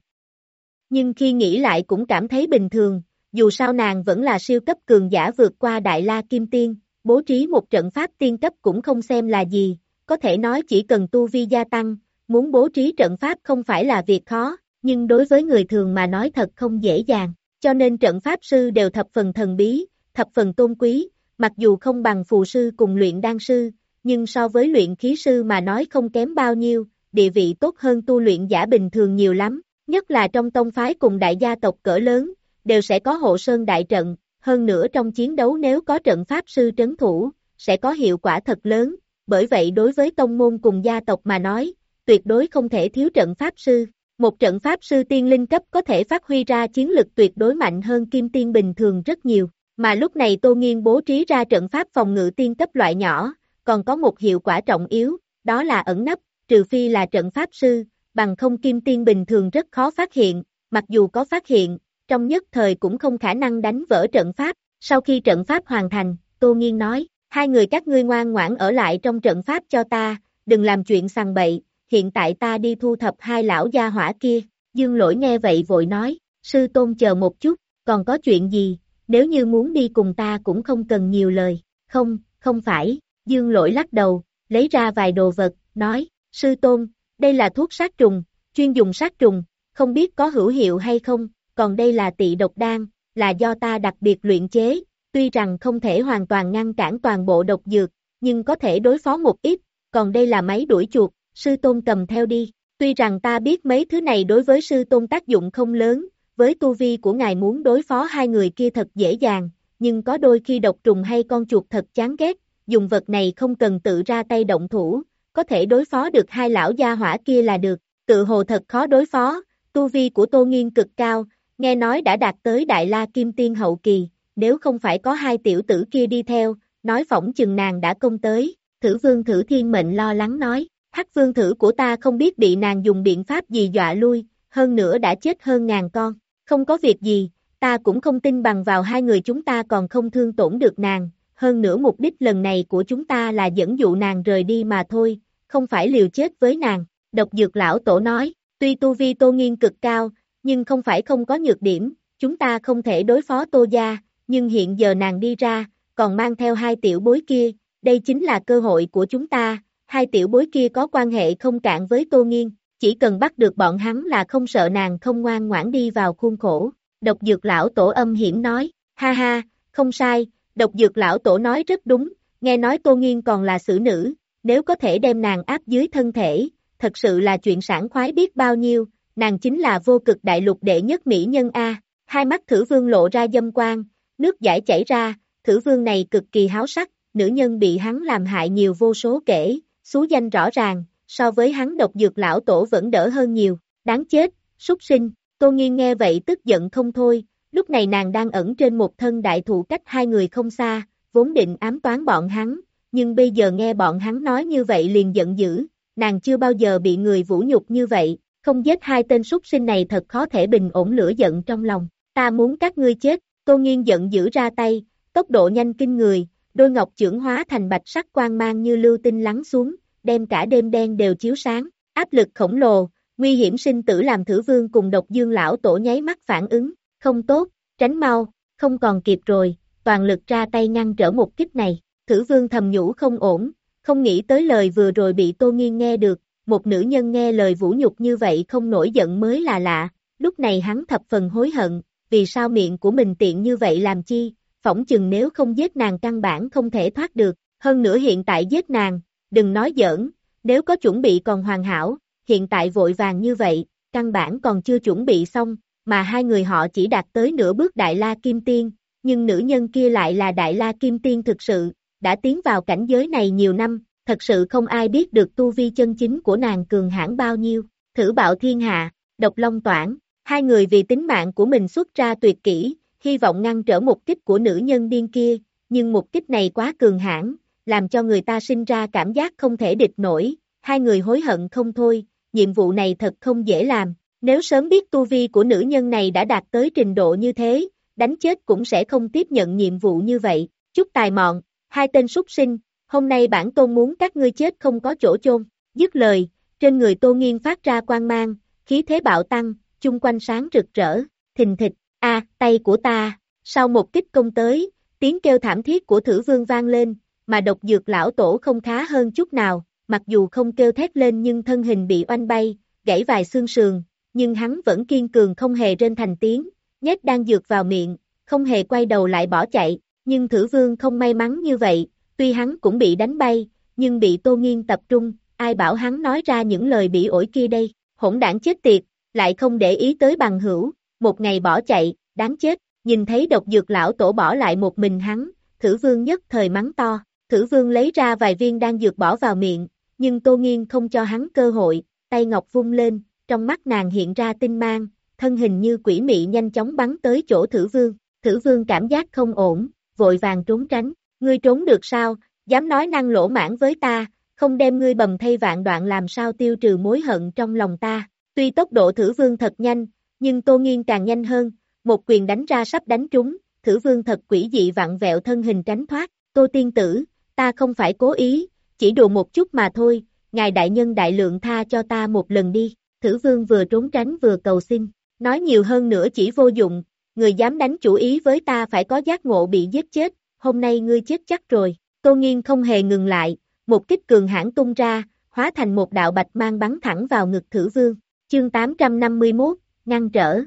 Nhưng khi nghĩ lại cũng cảm thấy bình thường, dù sao nàng vẫn là siêu cấp cường giả vượt qua Đại La Kim Tiên, bố trí một trận pháp tiên cấp cũng không xem là gì, có thể nói chỉ cần tu vi gia tăng, muốn bố trí trận pháp không phải là việc khó, nhưng đối với người thường mà nói thật không dễ dàng, cho nên trận pháp sư đều thập phần thần bí, thập phần tôn quý, mặc dù không bằng phù sư cùng luyện đan sư, nhưng so với luyện khí sư mà nói không kém bao nhiêu, địa vị tốt hơn tu luyện giả bình thường nhiều lắm, nhất là trong tông phái cùng đại gia tộc cỡ lớn, đều sẽ có hộ sơn đại trận, hơn nữa trong chiến đấu nếu có trận pháp sư trấn thủ, sẽ có hiệu quả thật lớn, bởi vậy đối với tông môn cùng gia tộc mà nói, tuyệt đối không thể thiếu trận pháp sư. Một trận pháp sư tiên linh cấp có thể phát huy ra chiến lực tuyệt đối mạnh hơn kim tiên bình thường rất nhiều, mà lúc này Tô Nghiên bố trí ra trận pháp phòng ngự tiên cấp loại nhỏ, còn có một hiệu quả trọng yếu, đó là ẩn nấp, trừ phi là trận pháp sư, bằng không kim tiên bình thường rất khó phát hiện, mặc dù có phát hiện, trong nhất thời cũng không khả năng đánh vỡ trận pháp, sau khi trận pháp hoàn thành, Tô Nghiên nói, hai người các ngươi ngoan ngoãn ở lại trong trận pháp cho ta, đừng làm chuyện sằng bậy, hiện tại ta đi thu thập hai lão gia hỏa kia, dương lỗi nghe vậy vội nói, sư tôn chờ một chút, còn có chuyện gì, nếu như muốn đi cùng ta cũng không cần nhiều lời, không, không phải, dương lỗi lắc đầu, lấy ra vài đồ vật, nói, sư tôn, đây là thuốc sát trùng, chuyên dùng sát trùng, không biết có hữu hiệu hay không, còn đây là tị độc đan, là do ta đặc biệt luyện chế, tuy rằng không thể hoàn toàn ngăn cản toàn bộ độc dược, nhưng có thể đối phó một ít, còn đây là máy đuổi chuột, sư tôn cầm theo đi. Tuy rằng ta biết mấy thứ này đối với sư tôn tác dụng không lớn, với tu vi của ngài muốn đối phó hai người kia thật dễ dàng, nhưng có đôi khi độc trùng hay con chuột thật chán ghét, dùng vật này không cần tự ra tay động thủ, có thể đối phó được hai lão gia hỏa kia là được, tự hồ thật khó đối phó, tu vi của Tô Nghiên cực cao, nghe nói đã đạt tới Đại La Kim Tiên hậu kỳ, nếu không phải có hai tiểu tử kia đi theo, nói phỏng chừng nàng đã công tới, thử vương thử thiên mệnh lo lắng nói, hắc vương thử của ta không biết bị nàng dùng biện pháp gì dọa lui, hơn nữa đã chết hơn ngàn con, không có việc gì, ta cũng không tin bằng vào hai người chúng ta còn không thương tổn được nàng, hơn nữa mục đích lần này của chúng ta là dẫn dụ nàng rời đi mà thôi, không phải liều chết với nàng, độc dược lão tổ nói, tuy tu vi tô nghiên cực cao, nhưng không phải không có nhược điểm, chúng ta không thể đối phó tô gia, nhưng hiện giờ nàng đi ra, còn mang theo hai tiểu bối kia, đây chính là cơ hội của chúng ta, hai tiểu bối kia có quan hệ không cạn với tô nghiên, chỉ cần bắt được bọn hắn là không sợ nàng không ngoan ngoãn đi vào khuôn khổ. Độc dược lão tổ âm hiểm nói, ha ha, không sai, độc dược lão tổ nói rất đúng, nghe nói tô nghiên còn là xử nữ, nếu có thể đem nàng áp dưới thân thể, thật sự là chuyện sản khoái biết bao nhiêu, nàng chính là vô cực đại lục đệ nhất mỹ nhân A, hai mắt thử vương lộ ra dâm quang, nước giải chảy ra, thử vương này cực kỳ háo sắc, nữ nhân bị hắn làm hại nhiều vô số kể, xú danh rõ ràng, so với hắn độc dược lão tổ vẫn đỡ hơn nhiều, đáng chết, súc sinh, tô nghiên nghe vậy tức giận không thôi, lúc này nàng đang ẩn trên một thân đại thụ cách hai người không xa, vốn định ám toán bọn hắn, nhưng bây giờ nghe bọn hắn nói như vậy liền giận dữ, nàng chưa bao giờ bị người vũ nhục như vậy, không giết hai tên súc sinh này thật khó thể bình ổn lửa giận trong lòng, ta muốn các ngươi chết, tô nghiên giận dữ ra tay, tốc độ nhanh kinh người, đôi ngọc trưởng hóa thành bạch sắc quang mang như lưu tinh lắng xuống, đem cả đêm đen đều chiếu sáng, áp lực khổng lồ, nguy hiểm sinh tử làm thử vương cùng độc dương lão tổ nháy mắt phản ứng, không tốt, tránh mau, không còn kịp rồi, toàn lực ra tay ngăn trở một kích này. Thử vương thầm nhủ không ổn, không nghĩ tới lời vừa rồi bị Tô Nghiên nghe được, một nữ nhân nghe lời vũ nhục như vậy không nổi giận mới là lạ, lúc này hắn thập phần hối hận, vì sao miệng của mình tiện như vậy làm chi, phỏng chừng nếu không giết nàng căn bản không thể thoát được, hơn nữa hiện tại giết nàng, đừng nói giỡn, nếu có chuẩn bị còn hoàn hảo, hiện tại vội vàng như vậy, căn bản còn chưa chuẩn bị xong, mà hai người họ chỉ đạt tới nửa bước Đại La Kim Tiên, nhưng nữ nhân kia lại là Đại La Kim Tiên thực sự, đã tiến vào cảnh giới này nhiều năm, thật sự không ai biết được tu vi chân chính của nàng cường hãn bao nhiêu, thử bạo thiên hạ, độc long toản, hai người vì tính mạng của mình xuất ra tuyệt kỹ, hy vọng ngăn trở một kích của nữ nhân điên kia, nhưng một kích này quá cường hãn, làm cho người ta sinh ra cảm giác không thể địch nổi, hai người hối hận không thôi, nhiệm vụ này thật không dễ làm, nếu sớm biết tu vi của nữ nhân này đã đạt tới trình độ như thế, đánh chết cũng sẽ không tiếp nhận nhiệm vụ như vậy, chút tài mọn, hai tên súc sinh, hôm nay bản tôn muốn các ngươi chết không có chỗ chôn, dứt lời, trên người tô nghiên phát ra quang mang, khí thế bạo tăng, chung quanh sáng rực rỡ, thình thịch, a tay của ta, sau một kích công tới, tiếng kêu thảm thiết của thử vương vang lên, mà độc dược lão tổ không khá hơn chút nào, mặc dù không kêu thét lên nhưng thân hình bị oanh bay, gãy vài xương sườn, nhưng hắn vẫn kiên cường không hề rên thành tiếng, nhét đang dược vào miệng, không hề quay đầu lại bỏ chạy, nhưng thử vương không may mắn như vậy, tuy hắn cũng bị đánh bay, nhưng bị tô nghiên tập trung, ai bảo hắn nói ra những lời bị ổi kia đây, hỗn đảng chết tiệt, lại không để ý tới bằng hữu, một ngày bỏ chạy, đáng chết, nhìn thấy độc dược lão tổ bỏ lại một mình hắn, thử vương nhất thời mắng to, thử vương lấy ra vài viên đang dược bỏ vào miệng, nhưng tô nghiên không cho hắn cơ hội, tay ngọc vung lên, trong mắt nàng hiện ra tinh mang, thân hình như quỷ mị nhanh chóng bắn tới chỗ thử vương, thử vương cảm giác không ổn, vội vàng trốn tránh, ngươi trốn được sao, dám nói năng lỗ mãn với ta, không đem ngươi bầm thay vạn đoạn làm sao tiêu trừ mối hận trong lòng ta, tuy tốc độ thử vương thật nhanh, nhưng tô nghiên càng nhanh hơn, một quyền đánh ra sắp đánh trúng, thử vương thật quỷ dị vặn vẹo thân hình tránh thoát, tô tiên tử, ta không phải cố ý, chỉ đùa một chút mà thôi, ngài đại nhân đại lượng tha cho ta một lần đi, thử vương vừa trốn tránh vừa cầu xin, nói nhiều hơn nữa chỉ vô dụng, người dám đánh chủ ý với ta phải có giác ngộ bị giết chết, hôm nay ngươi chết chắc rồi, tô nghiên không hề ngừng lại, một kích cường hãn tung ra, hóa thành một đạo bạch mang bắn thẳng vào ngực thử vương, chương 851, ngăn trở.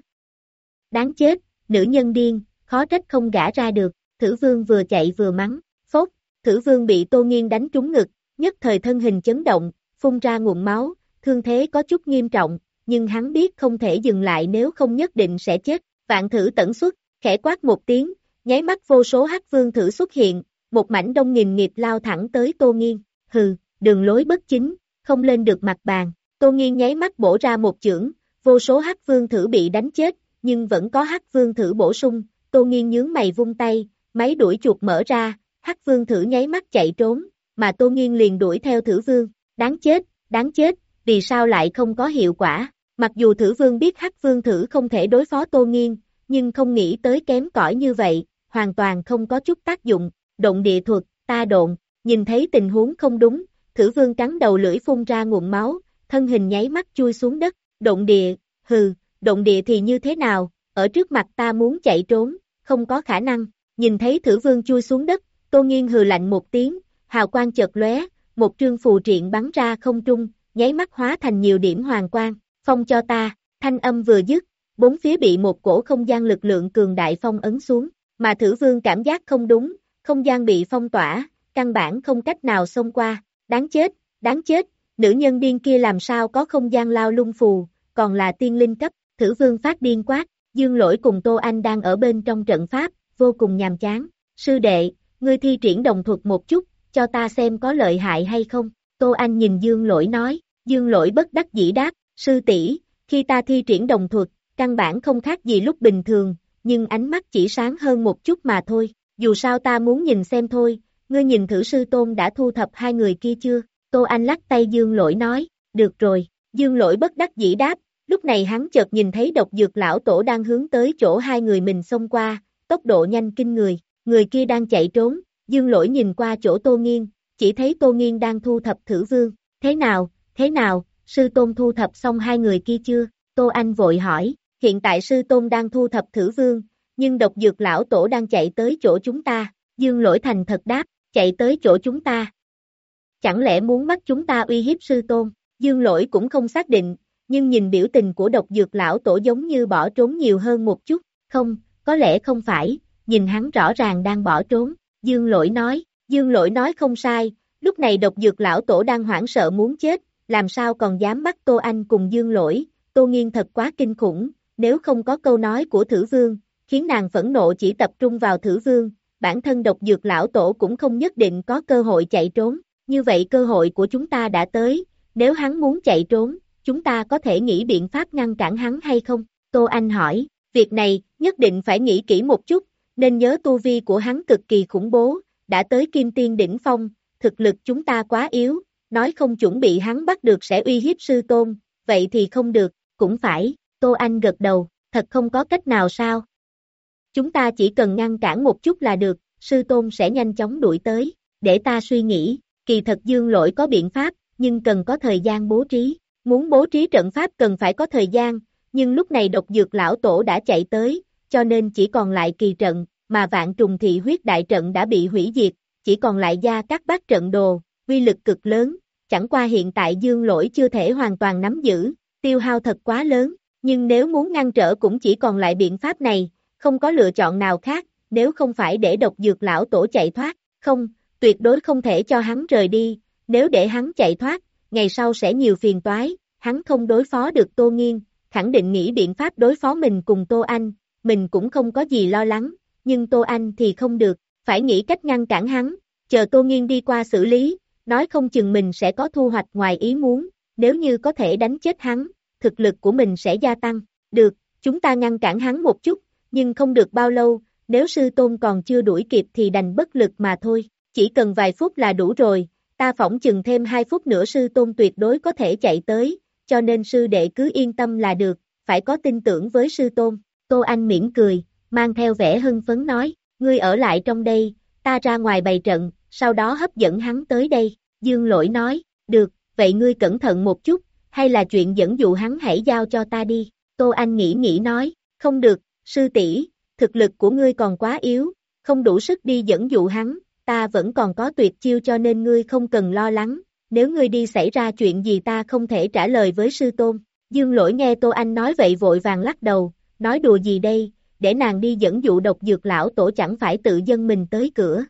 Đáng chết, nữ nhân điên, khó trách không gã ra được, thử vương vừa chạy vừa mắng, phốt, thử vương bị tô nghiên đánh trúng ngực, nhất thời thân hình chấn động, phun ra nguồn máu, thương thế có chút nghiêm trọng, nhưng hắn biết không thể dừng lại nếu không nhất định sẽ chết, vạn thử tẩn xuất, khẽ quát một tiếng, nháy mắt vô số hắc vương thử xuất hiện, một mảnh đông nghìn nghiệp lao thẳng tới tô nghiên, hừ, đường lối bất chính, không lên được mặt bàn, tô nghiên nháy mắt bổ ra một chưởng, vô số hắc vương thử bị đánh chết, nhưng vẫn có hắc vương thử bổ sung, tô nghiên nhướng mày vung tay, máy đuổi chuột mở ra, hắc vương thử nháy mắt chạy trốn, mà tô nghiên liền đuổi theo thử vương, đáng chết, đáng chết, vì sao lại không có hiệu quả, mặc dù thử vương biết hắc vương thử không thể đối phó tô nghiên, nhưng không nghĩ tới kém cỏi như vậy, hoàn toàn không có chút tác dụng, động địa thuật, ta độn, nhìn thấy tình huống không đúng, thử vương cắn đầu lưỡi phun ra nguồn máu, thân hình nháy mắt chui xuống đất, động địa, hừ, động địa thì như thế nào, ở trước mặt ta muốn chạy trốn, không có khả năng, nhìn thấy thử vương chui xuống đất, tô nghiên hừ lạnh một tiếng, hào quang chợt lóe, một trương phù triện bắn ra không trung, nháy mắt hóa thành nhiều điểm hoàng quang, phong cho ta, thanh âm vừa dứt, bốn phía bị một cổ không gian lực lượng cường đại phong ấn xuống, mà thử vương cảm giác không đúng, không gian bị phong tỏa, căn bản không cách nào xông qua, đáng chết, đáng chết, nữ nhân điên kia làm sao có không gian lao lung phù, còn là tiên linh cấp, thử vương phát điên quát, dương lỗi cùng Tô Anh đang ở bên trong trận pháp, vô cùng nhàm chán, sư đệ, ngươi thi triển đồng thuật một chút, cho ta xem có lợi hại hay không, Tô Anh nhìn dương lỗi nói, dương lỗi bất đắc dĩ đáp, sư tỷ khi ta thi triển đồng thuật, căn bản không khác gì lúc bình thường, nhưng ánh mắt chỉ sáng hơn một chút mà thôi, dù sao ta muốn nhìn xem thôi, ngươi nhìn thử sư tôn đã thu thập hai người kia chưa, Tô Anh lắc tay dương lỗi nói, được rồi, dương lỗi bất đắc dĩ đáp, lúc này hắn chợt nhìn thấy độc dược lão tổ đang hướng tới chỗ hai người mình xông qua, tốc độ nhanh kinh người, người kia đang chạy trốn, dương lỗi nhìn qua chỗ Tô Nghiên, chỉ thấy Tô Nghiên đang thu thập thử vương, thế nào, thế nào, sư tôn thu thập xong hai người kia chưa, Tô Anh vội hỏi, hiện tại sư tôn đang thu thập thử vương, nhưng độc dược lão tổ đang chạy tới chỗ chúng ta, dương lỗi thành thật đáp, chạy tới chỗ chúng ta. Chẳng lẽ muốn bắt chúng ta uy hiếp sư tôn, dương lỗi cũng không xác định, nhưng nhìn biểu tình của độc dược lão tổ giống như bỏ trốn nhiều hơn một chút, không, có lẽ không phải, nhìn hắn rõ ràng đang bỏ trốn, dương lỗi nói, dương lỗi nói không sai, lúc này độc dược lão tổ đang hoảng sợ muốn chết, làm sao còn dám bắt Tô Anh cùng dương lỗi, Tô Nghiên thật quá kinh khủng, nếu không có câu nói của thử vương, khiến nàng phẫn nộ chỉ tập trung vào thử vương, bản thân độc dược lão tổ cũng không nhất định có cơ hội chạy trốn, như vậy cơ hội của chúng ta đã tới, nếu hắn muốn chạy trốn, chúng ta có thể nghĩ biện pháp ngăn cản hắn hay không? Tô Anh hỏi, việc này, nhất định phải nghĩ kỹ một chút, nên nhớ tu vi của hắn cực kỳ khủng bố, đã tới kim tiên đỉnh phong, thực lực chúng ta quá yếu, nói không chuẩn bị hắn bắt được sẽ uy hiếp sư tôn, vậy thì không được, cũng phải, Tô Anh gật đầu, thật không có cách nào sao? Chúng ta chỉ cần ngăn cản một chút là được, sư tôn sẽ nhanh chóng đuổi tới, để ta suy nghĩ, kỳ thật dương lỗi có biện pháp, nhưng cần có thời gian bố trí, muốn bố trí trận pháp cần phải có thời gian, nhưng lúc này độc dược lão tổ đã chạy tới, cho nên chỉ còn lại kỳ trận, mà vạn trùng thị huyết đại trận đã bị hủy diệt, chỉ còn lại gia các bát trận đồ, uy lực cực lớn, chẳng qua hiện tại dương lỗi chưa thể hoàn toàn nắm giữ, tiêu hao thật quá lớn, nhưng nếu muốn ngăn trở cũng chỉ còn lại biện pháp này, không có lựa chọn nào khác, nếu không phải để độc dược lão tổ chạy thoát, không, tuyệt đối không thể cho hắn rời đi, nếu để hắn chạy thoát, ngày sau sẽ nhiều phiền toái, hắn không đối phó được Tô Nghiên, khẳng định nghĩ biện pháp đối phó mình cùng Tô Anh, mình cũng không có gì lo lắng, nhưng Tô Anh thì không được, phải nghĩ cách ngăn cản hắn, chờ Tô Nghiên đi qua xử lý, nói không chừng mình sẽ có thu hoạch ngoài ý muốn, nếu như có thể đánh chết hắn, thực lực của mình sẽ gia tăng, được, chúng ta ngăn cản hắn một chút, nhưng không được bao lâu, nếu sư tôn còn chưa đuổi kịp thì đành bất lực mà thôi, chỉ cần vài phút là đủ rồi, ta phỏng chừng thêm 2 phút nữa sư tôn tuyệt đối có thể chạy tới, cho nên sư đệ cứ yên tâm là được, phải có tin tưởng với sư tôn. Tô Anh mỉm cười, mang theo vẻ hưng phấn nói, ngươi ở lại trong đây, ta ra ngoài bày trận, sau đó hấp dẫn hắn tới đây. Dương lỗi nói, được, vậy ngươi cẩn thận một chút, hay là chuyện dẫn dụ hắn hãy giao cho ta đi. Tô Anh nghĩ nghĩ nói, không được, sư tỷ, thực lực của ngươi còn quá yếu, không đủ sức đi dẫn dụ hắn, ta vẫn còn có tuyệt chiêu cho nên ngươi không cần lo lắng, nếu ngươi đi xảy ra chuyện gì ta không thể trả lời với sư tôn. Dương lỗi nghe Tô Anh nói vậy vội vàng lắc đầu, nói đùa gì đây, để nàng đi dẫn dụ độc dược lão tổ chẳng phải tự dân mình tới cửa.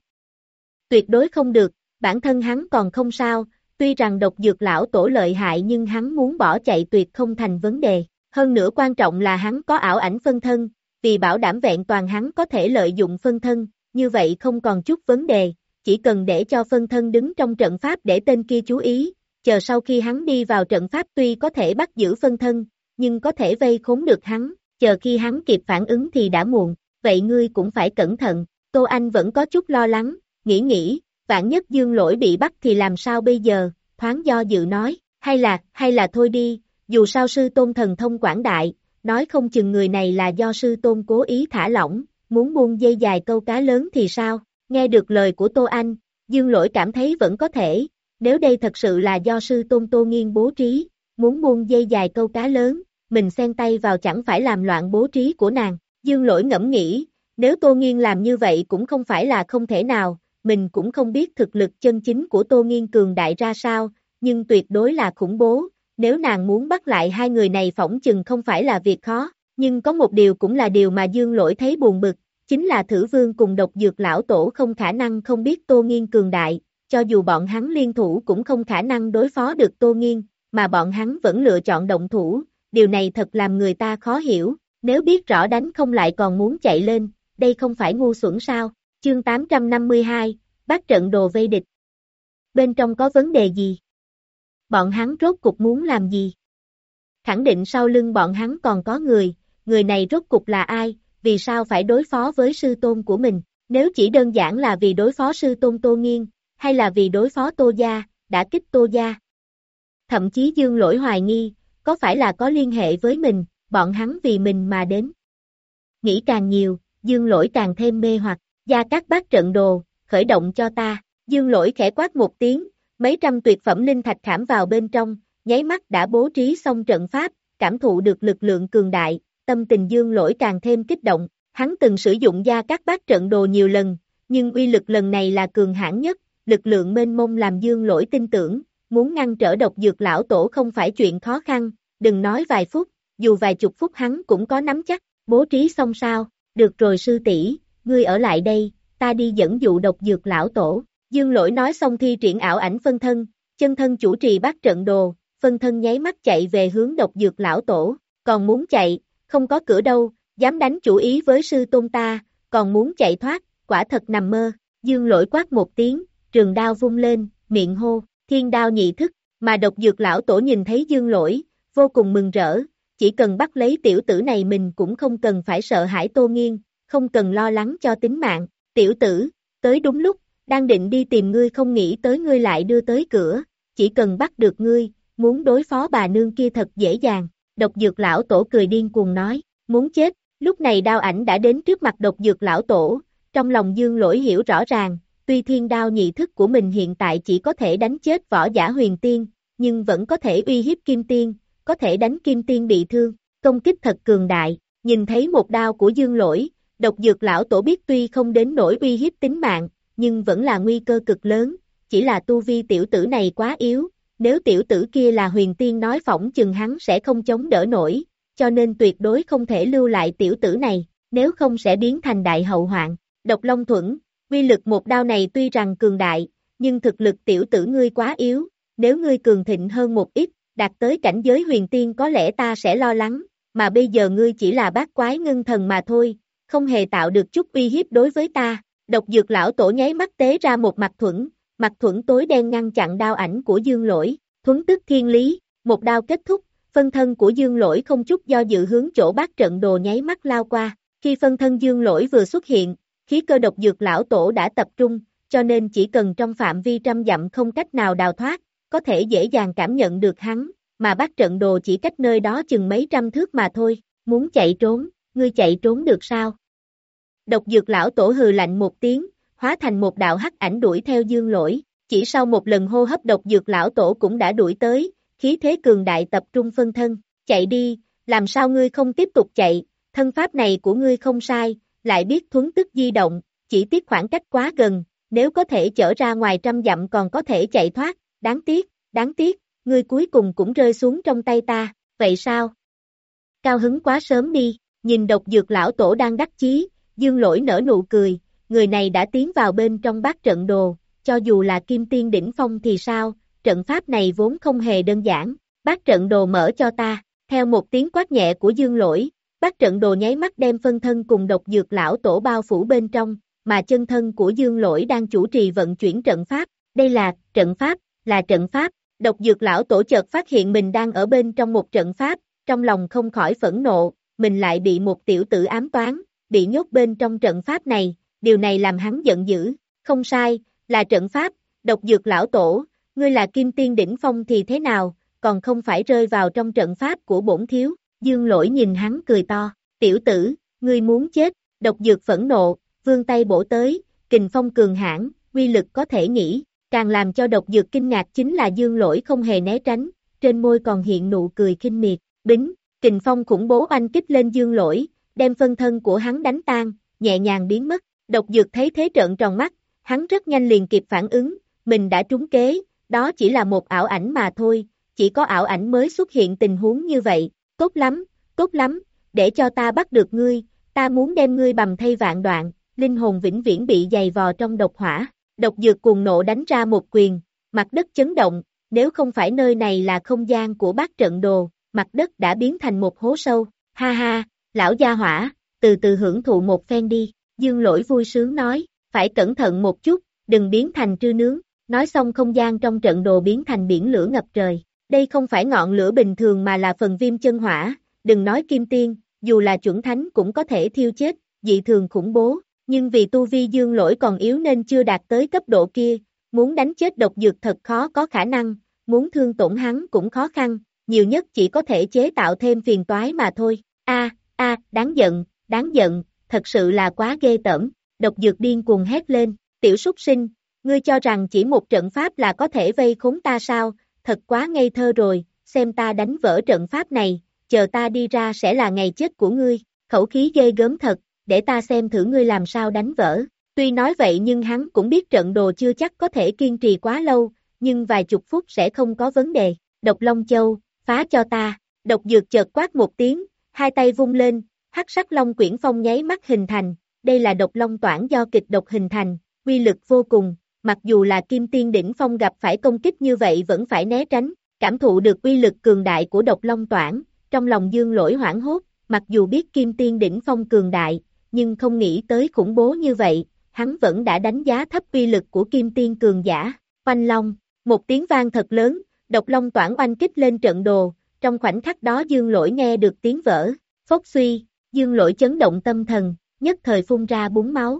Tuyệt đối không được, bản thân hắn còn không sao, tuy rằng độc dược lão tổ lợi hại nhưng hắn muốn bỏ chạy tuyệt không thành vấn đề. Hơn nữa quan trọng là hắn có ảo ảnh phân thân, vì bảo đảm vẹn toàn hắn có thể lợi dụng phân thân, như vậy không còn chút vấn đề, chỉ cần để cho phân thân đứng trong trận pháp để tên kia chú ý, chờ sau khi hắn đi vào trận pháp tuy có thể bắt giữ phân thân, nhưng có thể vây khốn được hắn, chờ khi hắn kịp phản ứng thì đã muộn, vậy ngươi cũng phải cẩn thận, Tô Anh vẫn có chút lo lắng, nghĩ nghĩ, vạn nhất dương lỗi bị bắt thì làm sao bây giờ, thoáng do dự nói, hay là, hay là thôi đi, dù sao sư tôn thần thông quảng đại, nói không chừng người này là do sư tôn cố ý thả lỏng, muốn buông dây dài câu cá lớn thì sao, nghe được lời của Tô Anh, dương lỗi cảm thấy vẫn có thể, nếu đây thật sự là do sư tôn Tô Nghiên bố trí, muốn buông dây dài câu cá lớn, mình xen tay vào chẳng phải làm loạn bố trí của nàng, dương lỗi ngẫm nghĩ, nếu Tô Nghiên làm như vậy cũng không phải là không thể nào, mình cũng không biết thực lực chân chính của Tô Nghiên cường đại ra sao, nhưng tuyệt đối là khủng bố, nếu nàng muốn bắt lại hai người này phỏng chừng không phải là việc khó, nhưng có một điều cũng là điều mà Dương Lỗi thấy buồn bực, chính là thử vương cùng độc dược lão tổ không khả năng không biết Tô Nghiên cường đại, cho dù bọn hắn liên thủ cũng không khả năng đối phó được Tô Nghiên, mà bọn hắn vẫn lựa chọn động thủ, điều này thật làm người ta khó hiểu, nếu biết rõ đánh không lại còn muốn chạy lên, đây không phải ngu xuẩn sao, chương 852, bắt trận đồ vây địch. Bên trong có vấn đề gì? Bọn hắn rốt cục muốn làm gì? Khẳng định sau lưng bọn hắn còn có người, người này rốt cục là ai, vì sao phải đối phó với sư tôn của mình, nếu chỉ đơn giản là vì đối phó sư tôn Tô Nghiên, hay là vì đối phó Tô Gia, đã kích Tô Gia. Thậm chí Dương Lỗi hoài nghi, có phải là có liên hệ với mình, bọn hắn vì mình mà đến. Nghĩ càng nhiều, Dương Lỗi càng thêm mê hoặc, gia các bác trận đồ, khởi động cho ta, Dương Lỗi khẽ quát một tiếng, mấy trăm tuyệt phẩm linh thạch khảm vào bên trong, nháy mắt đã bố trí xong trận pháp, cảm thụ được lực lượng cường đại, tâm tình dương lỗi càng thêm kích động, Hắn từng sử dụng gia các bát trận đồ nhiều lần, nhưng uy lực lần này là cường hãn nhất, lực lượng mênh mông làm dương lỗi tin tưởng, muốn ngăn trở độc dược lão tổ không phải chuyện khó khăn, đừng nói vài phút, dù vài chục phút hắn cũng có nắm chắc, bố trí xong sao, được rồi sư tỷ ngươi ở lại đây, ta đi dẫn dụ độc dược lão tổ, dương lỗi nói xong thi triển ảo ảnh phân thân, chân thân chủ trì bắt trận đồ, phân thân nháy mắt chạy về hướng độc dược lão tổ, còn muốn chạy, không có cửa đâu, dám đánh chủ ý với sư tôn ta, còn muốn chạy thoát, quả thật nằm mơ, dương lỗi quát một tiếng, trường đao vung lên, miệng hô, thiên đao nhị thức, mà độc dược lão tổ nhìn thấy dương lỗi, vô cùng mừng rỡ, chỉ cần bắt lấy tiểu tử này mình cũng không cần phải sợ hãi tô nghiêng, không cần lo lắng cho tính mạng, tiểu tử, tới đúng lúc, đang định đi tìm ngươi không nghĩ tới ngươi lại đưa tới cửa, chỉ cần bắt được ngươi, muốn đối phó bà nương kia thật dễ dàng, độc dược lão tổ cười điên cuồng nói, muốn chết, lúc này đao ảnh đã đến trước mặt độc dược lão tổ, trong lòng dương lỗi hiểu rõ ràng, tuy thiên đao nhị thức của mình hiện tại chỉ có thể đánh chết võ giả huyền tiên, nhưng vẫn có thể uy hiếp kim tiên, có thể đánh kim tiên bị thương, công kích thật cường đại, nhìn thấy một đao của dương lỗi, độc dược lão tổ biết tuy không đến nỗi uy hiếp tính mạng, nhưng vẫn là nguy cơ cực lớn, chỉ là tu vi tiểu tử này quá yếu, nếu tiểu tử kia là huyền tiên nói phỏng chừng hắn sẽ không chống đỡ nổi, cho nên tuyệt đối không thể lưu lại tiểu tử này, nếu không sẽ biến thành đại hậu hoạn. Độc Long Thuẫn, Quy lực một đao này tuy rằng cường đại, nhưng thực lực tiểu tử ngươi quá yếu, nếu ngươi cường thịnh hơn một ít, đạt tới cảnh giới huyền tiên có lẽ ta sẽ lo lắng, mà bây giờ ngươi chỉ là bát quái ngưng thần mà thôi, không hề tạo được chút uy hiếp đối với ta. Độc dược lão tổ nháy mắt tế ra một mặt thuẫn, mặt thuẫn tối đen ngăn chặn đao ảnh của dương lỗi, thuấn tức thiên lý, một đao kết thúc, phân thân của dương lỗi không chút do dự hướng chỗ bát trận đồ nháy mắt lao qua, khi phân thân dương lỗi vừa xuất hiện, khí cơ độc dược lão tổ đã tập trung, cho nên chỉ cần trong phạm vi trăm dặm không cách nào đào thoát, có thể dễ dàng cảm nhận được hắn, mà bác trận đồ chỉ cách nơi đó chừng mấy trăm thước mà thôi, muốn chạy trốn, ngươi chạy trốn được sao? Độc dược lão tổ hừ lạnh một tiếng, hóa thành một đạo hắc ảnh đuổi theo dương lỗi, chỉ sau một lần hô hấp độc dược lão tổ cũng đã đuổi tới, khí thế cường đại tập trung phân thân, chạy đi, làm sao ngươi không tiếp tục chạy, thân pháp này của ngươi không sai, lại biết thuấn tức di động, chỉ tiếc khoảng cách quá gần, nếu có thể chở ra ngoài trăm dặm còn có thể chạy thoát, đáng tiếc, đáng tiếc, ngươi cuối cùng cũng rơi xuống trong tay ta, vậy sao? Cao hứng quá sớm đi, nhìn độc dược lão tổ đang đắc chí, dương lỗi nở nụ cười, người này đã tiến vào bên trong bát trận đồ, cho dù là kim tiên đỉnh phong thì sao, trận pháp này vốn không hề đơn giản, bát trận đồ mở cho ta, theo một tiếng quát nhẹ của dương lỗi, Bác trận đồ nháy mắt đem phân thân cùng độc dược lão tổ bao phủ bên trong, mà chân thân của dương lỗi đang chủ trì vận chuyển trận pháp, đây là, trận pháp, là trận pháp, độc dược lão tổ chợt phát hiện mình đang ở bên trong một trận pháp, trong lòng không khỏi phẫn nộ, mình lại bị một tiểu tử ám toán, bị nhốt bên trong trận pháp này, điều này làm hắn giận dữ, không sai, là trận pháp, độc dược lão tổ, ngươi là kim tiên đỉnh phong thì thế nào, còn không phải rơi vào trong trận pháp của bổn thiếu, dương lỗi nhìn hắn cười to, tiểu tử, ngươi muốn chết, độc dược phẫn nộ, vương tay bổ tới, kình phong cường hãn, quy lực có thể nghĩ, càng làm cho độc dược kinh ngạc chính là dương lỗi không hề né tránh, trên môi còn hiện nụ cười kinh miệt, bính, kình phong khủng bố oanh kích lên dương lỗi, đem phân thân của hắn đánh tan, nhẹ nhàng biến mất, độc dược thấy thế trợn tròn mắt, hắn rất nhanh liền kịp phản ứng, mình đã trúng kế, đó chỉ là một ảo ảnh mà thôi, chỉ có ảo ảnh mới xuất hiện tình huống như vậy, tốt lắm, tốt lắm, để cho ta bắt được ngươi, ta muốn đem ngươi bầm thay vạn đoạn, linh hồn vĩnh viễn bị dày vò trong độc hỏa, độc dược cuồng nộ đánh ra một quyền, mặt đất chấn động, nếu không phải nơi này là không gian của bát trận đồ, mặt đất đã biến thành một hố sâu, ha ha, lão gia hỏa, từ từ hưởng thụ một phen đi, dương lỗi vui sướng nói, phải cẩn thận một chút, đừng biến thành trư nướng, nói xong không gian trong trận đồ biến thành biển lửa ngập trời, đây không phải ngọn lửa bình thường mà là phần viêm chân hỏa, đừng nói kim tiên, dù là chuẩn thánh cũng có thể thiêu chết, dị thường khủng bố, nhưng vì tu vi dương lỗi còn yếu nên chưa đạt tới cấp độ kia, muốn đánh chết độc dược thật khó có khả năng, muốn thương tổn hắn cũng khó khăn, nhiều nhất chỉ có thể chế tạo thêm phiền toái mà thôi, a a đáng giận, đáng giận, thật sự là quá ghê tởm, độc dược điên cuồng hét lên, tiểu súc sinh, ngươi cho rằng chỉ một trận pháp là có thể vây khốn ta sao, thật quá ngây thơ rồi, xem ta đánh vỡ trận pháp này, chờ ta đi ra sẽ là ngày chết của ngươi, khẩu khí ghê gớm thật, để ta xem thử ngươi làm sao đánh vỡ. Tuy nói vậy nhưng hắn cũng biết trận đồ chưa chắc có thể kiên trì quá lâu, nhưng vài chục phút sẽ không có vấn đề. Độc Long Châu, phá cho ta. Độc dược chợt quát một tiếng, hai tay vung lên, hắc sắc long quyển phong nháy mắt hình thành. Đây là độc long toản do kịch độc hình thành, quy lực vô cùng, mặc dù là kim tiên đỉnh phong gặp phải công kích như vậy vẫn phải né tránh, cảm thụ được uy lực cường đại của độc long toản, trong lòng dương lỗi hoảng hốt, mặc dù biết kim tiên đỉnh phong cường đại, nhưng không nghĩ tới khủng bố như vậy, hắn vẫn đã đánh giá thấp uy lực của kim tiên cường giả, oanh long, một tiếng vang thật lớn, độc long toản oanh kích lên trận đồ, trong khoảnh khắc đó dương lỗi nghe được tiếng vỡ, phốc suy, dương lỗi chấn động tâm thần, nhất thời phun ra búng máu.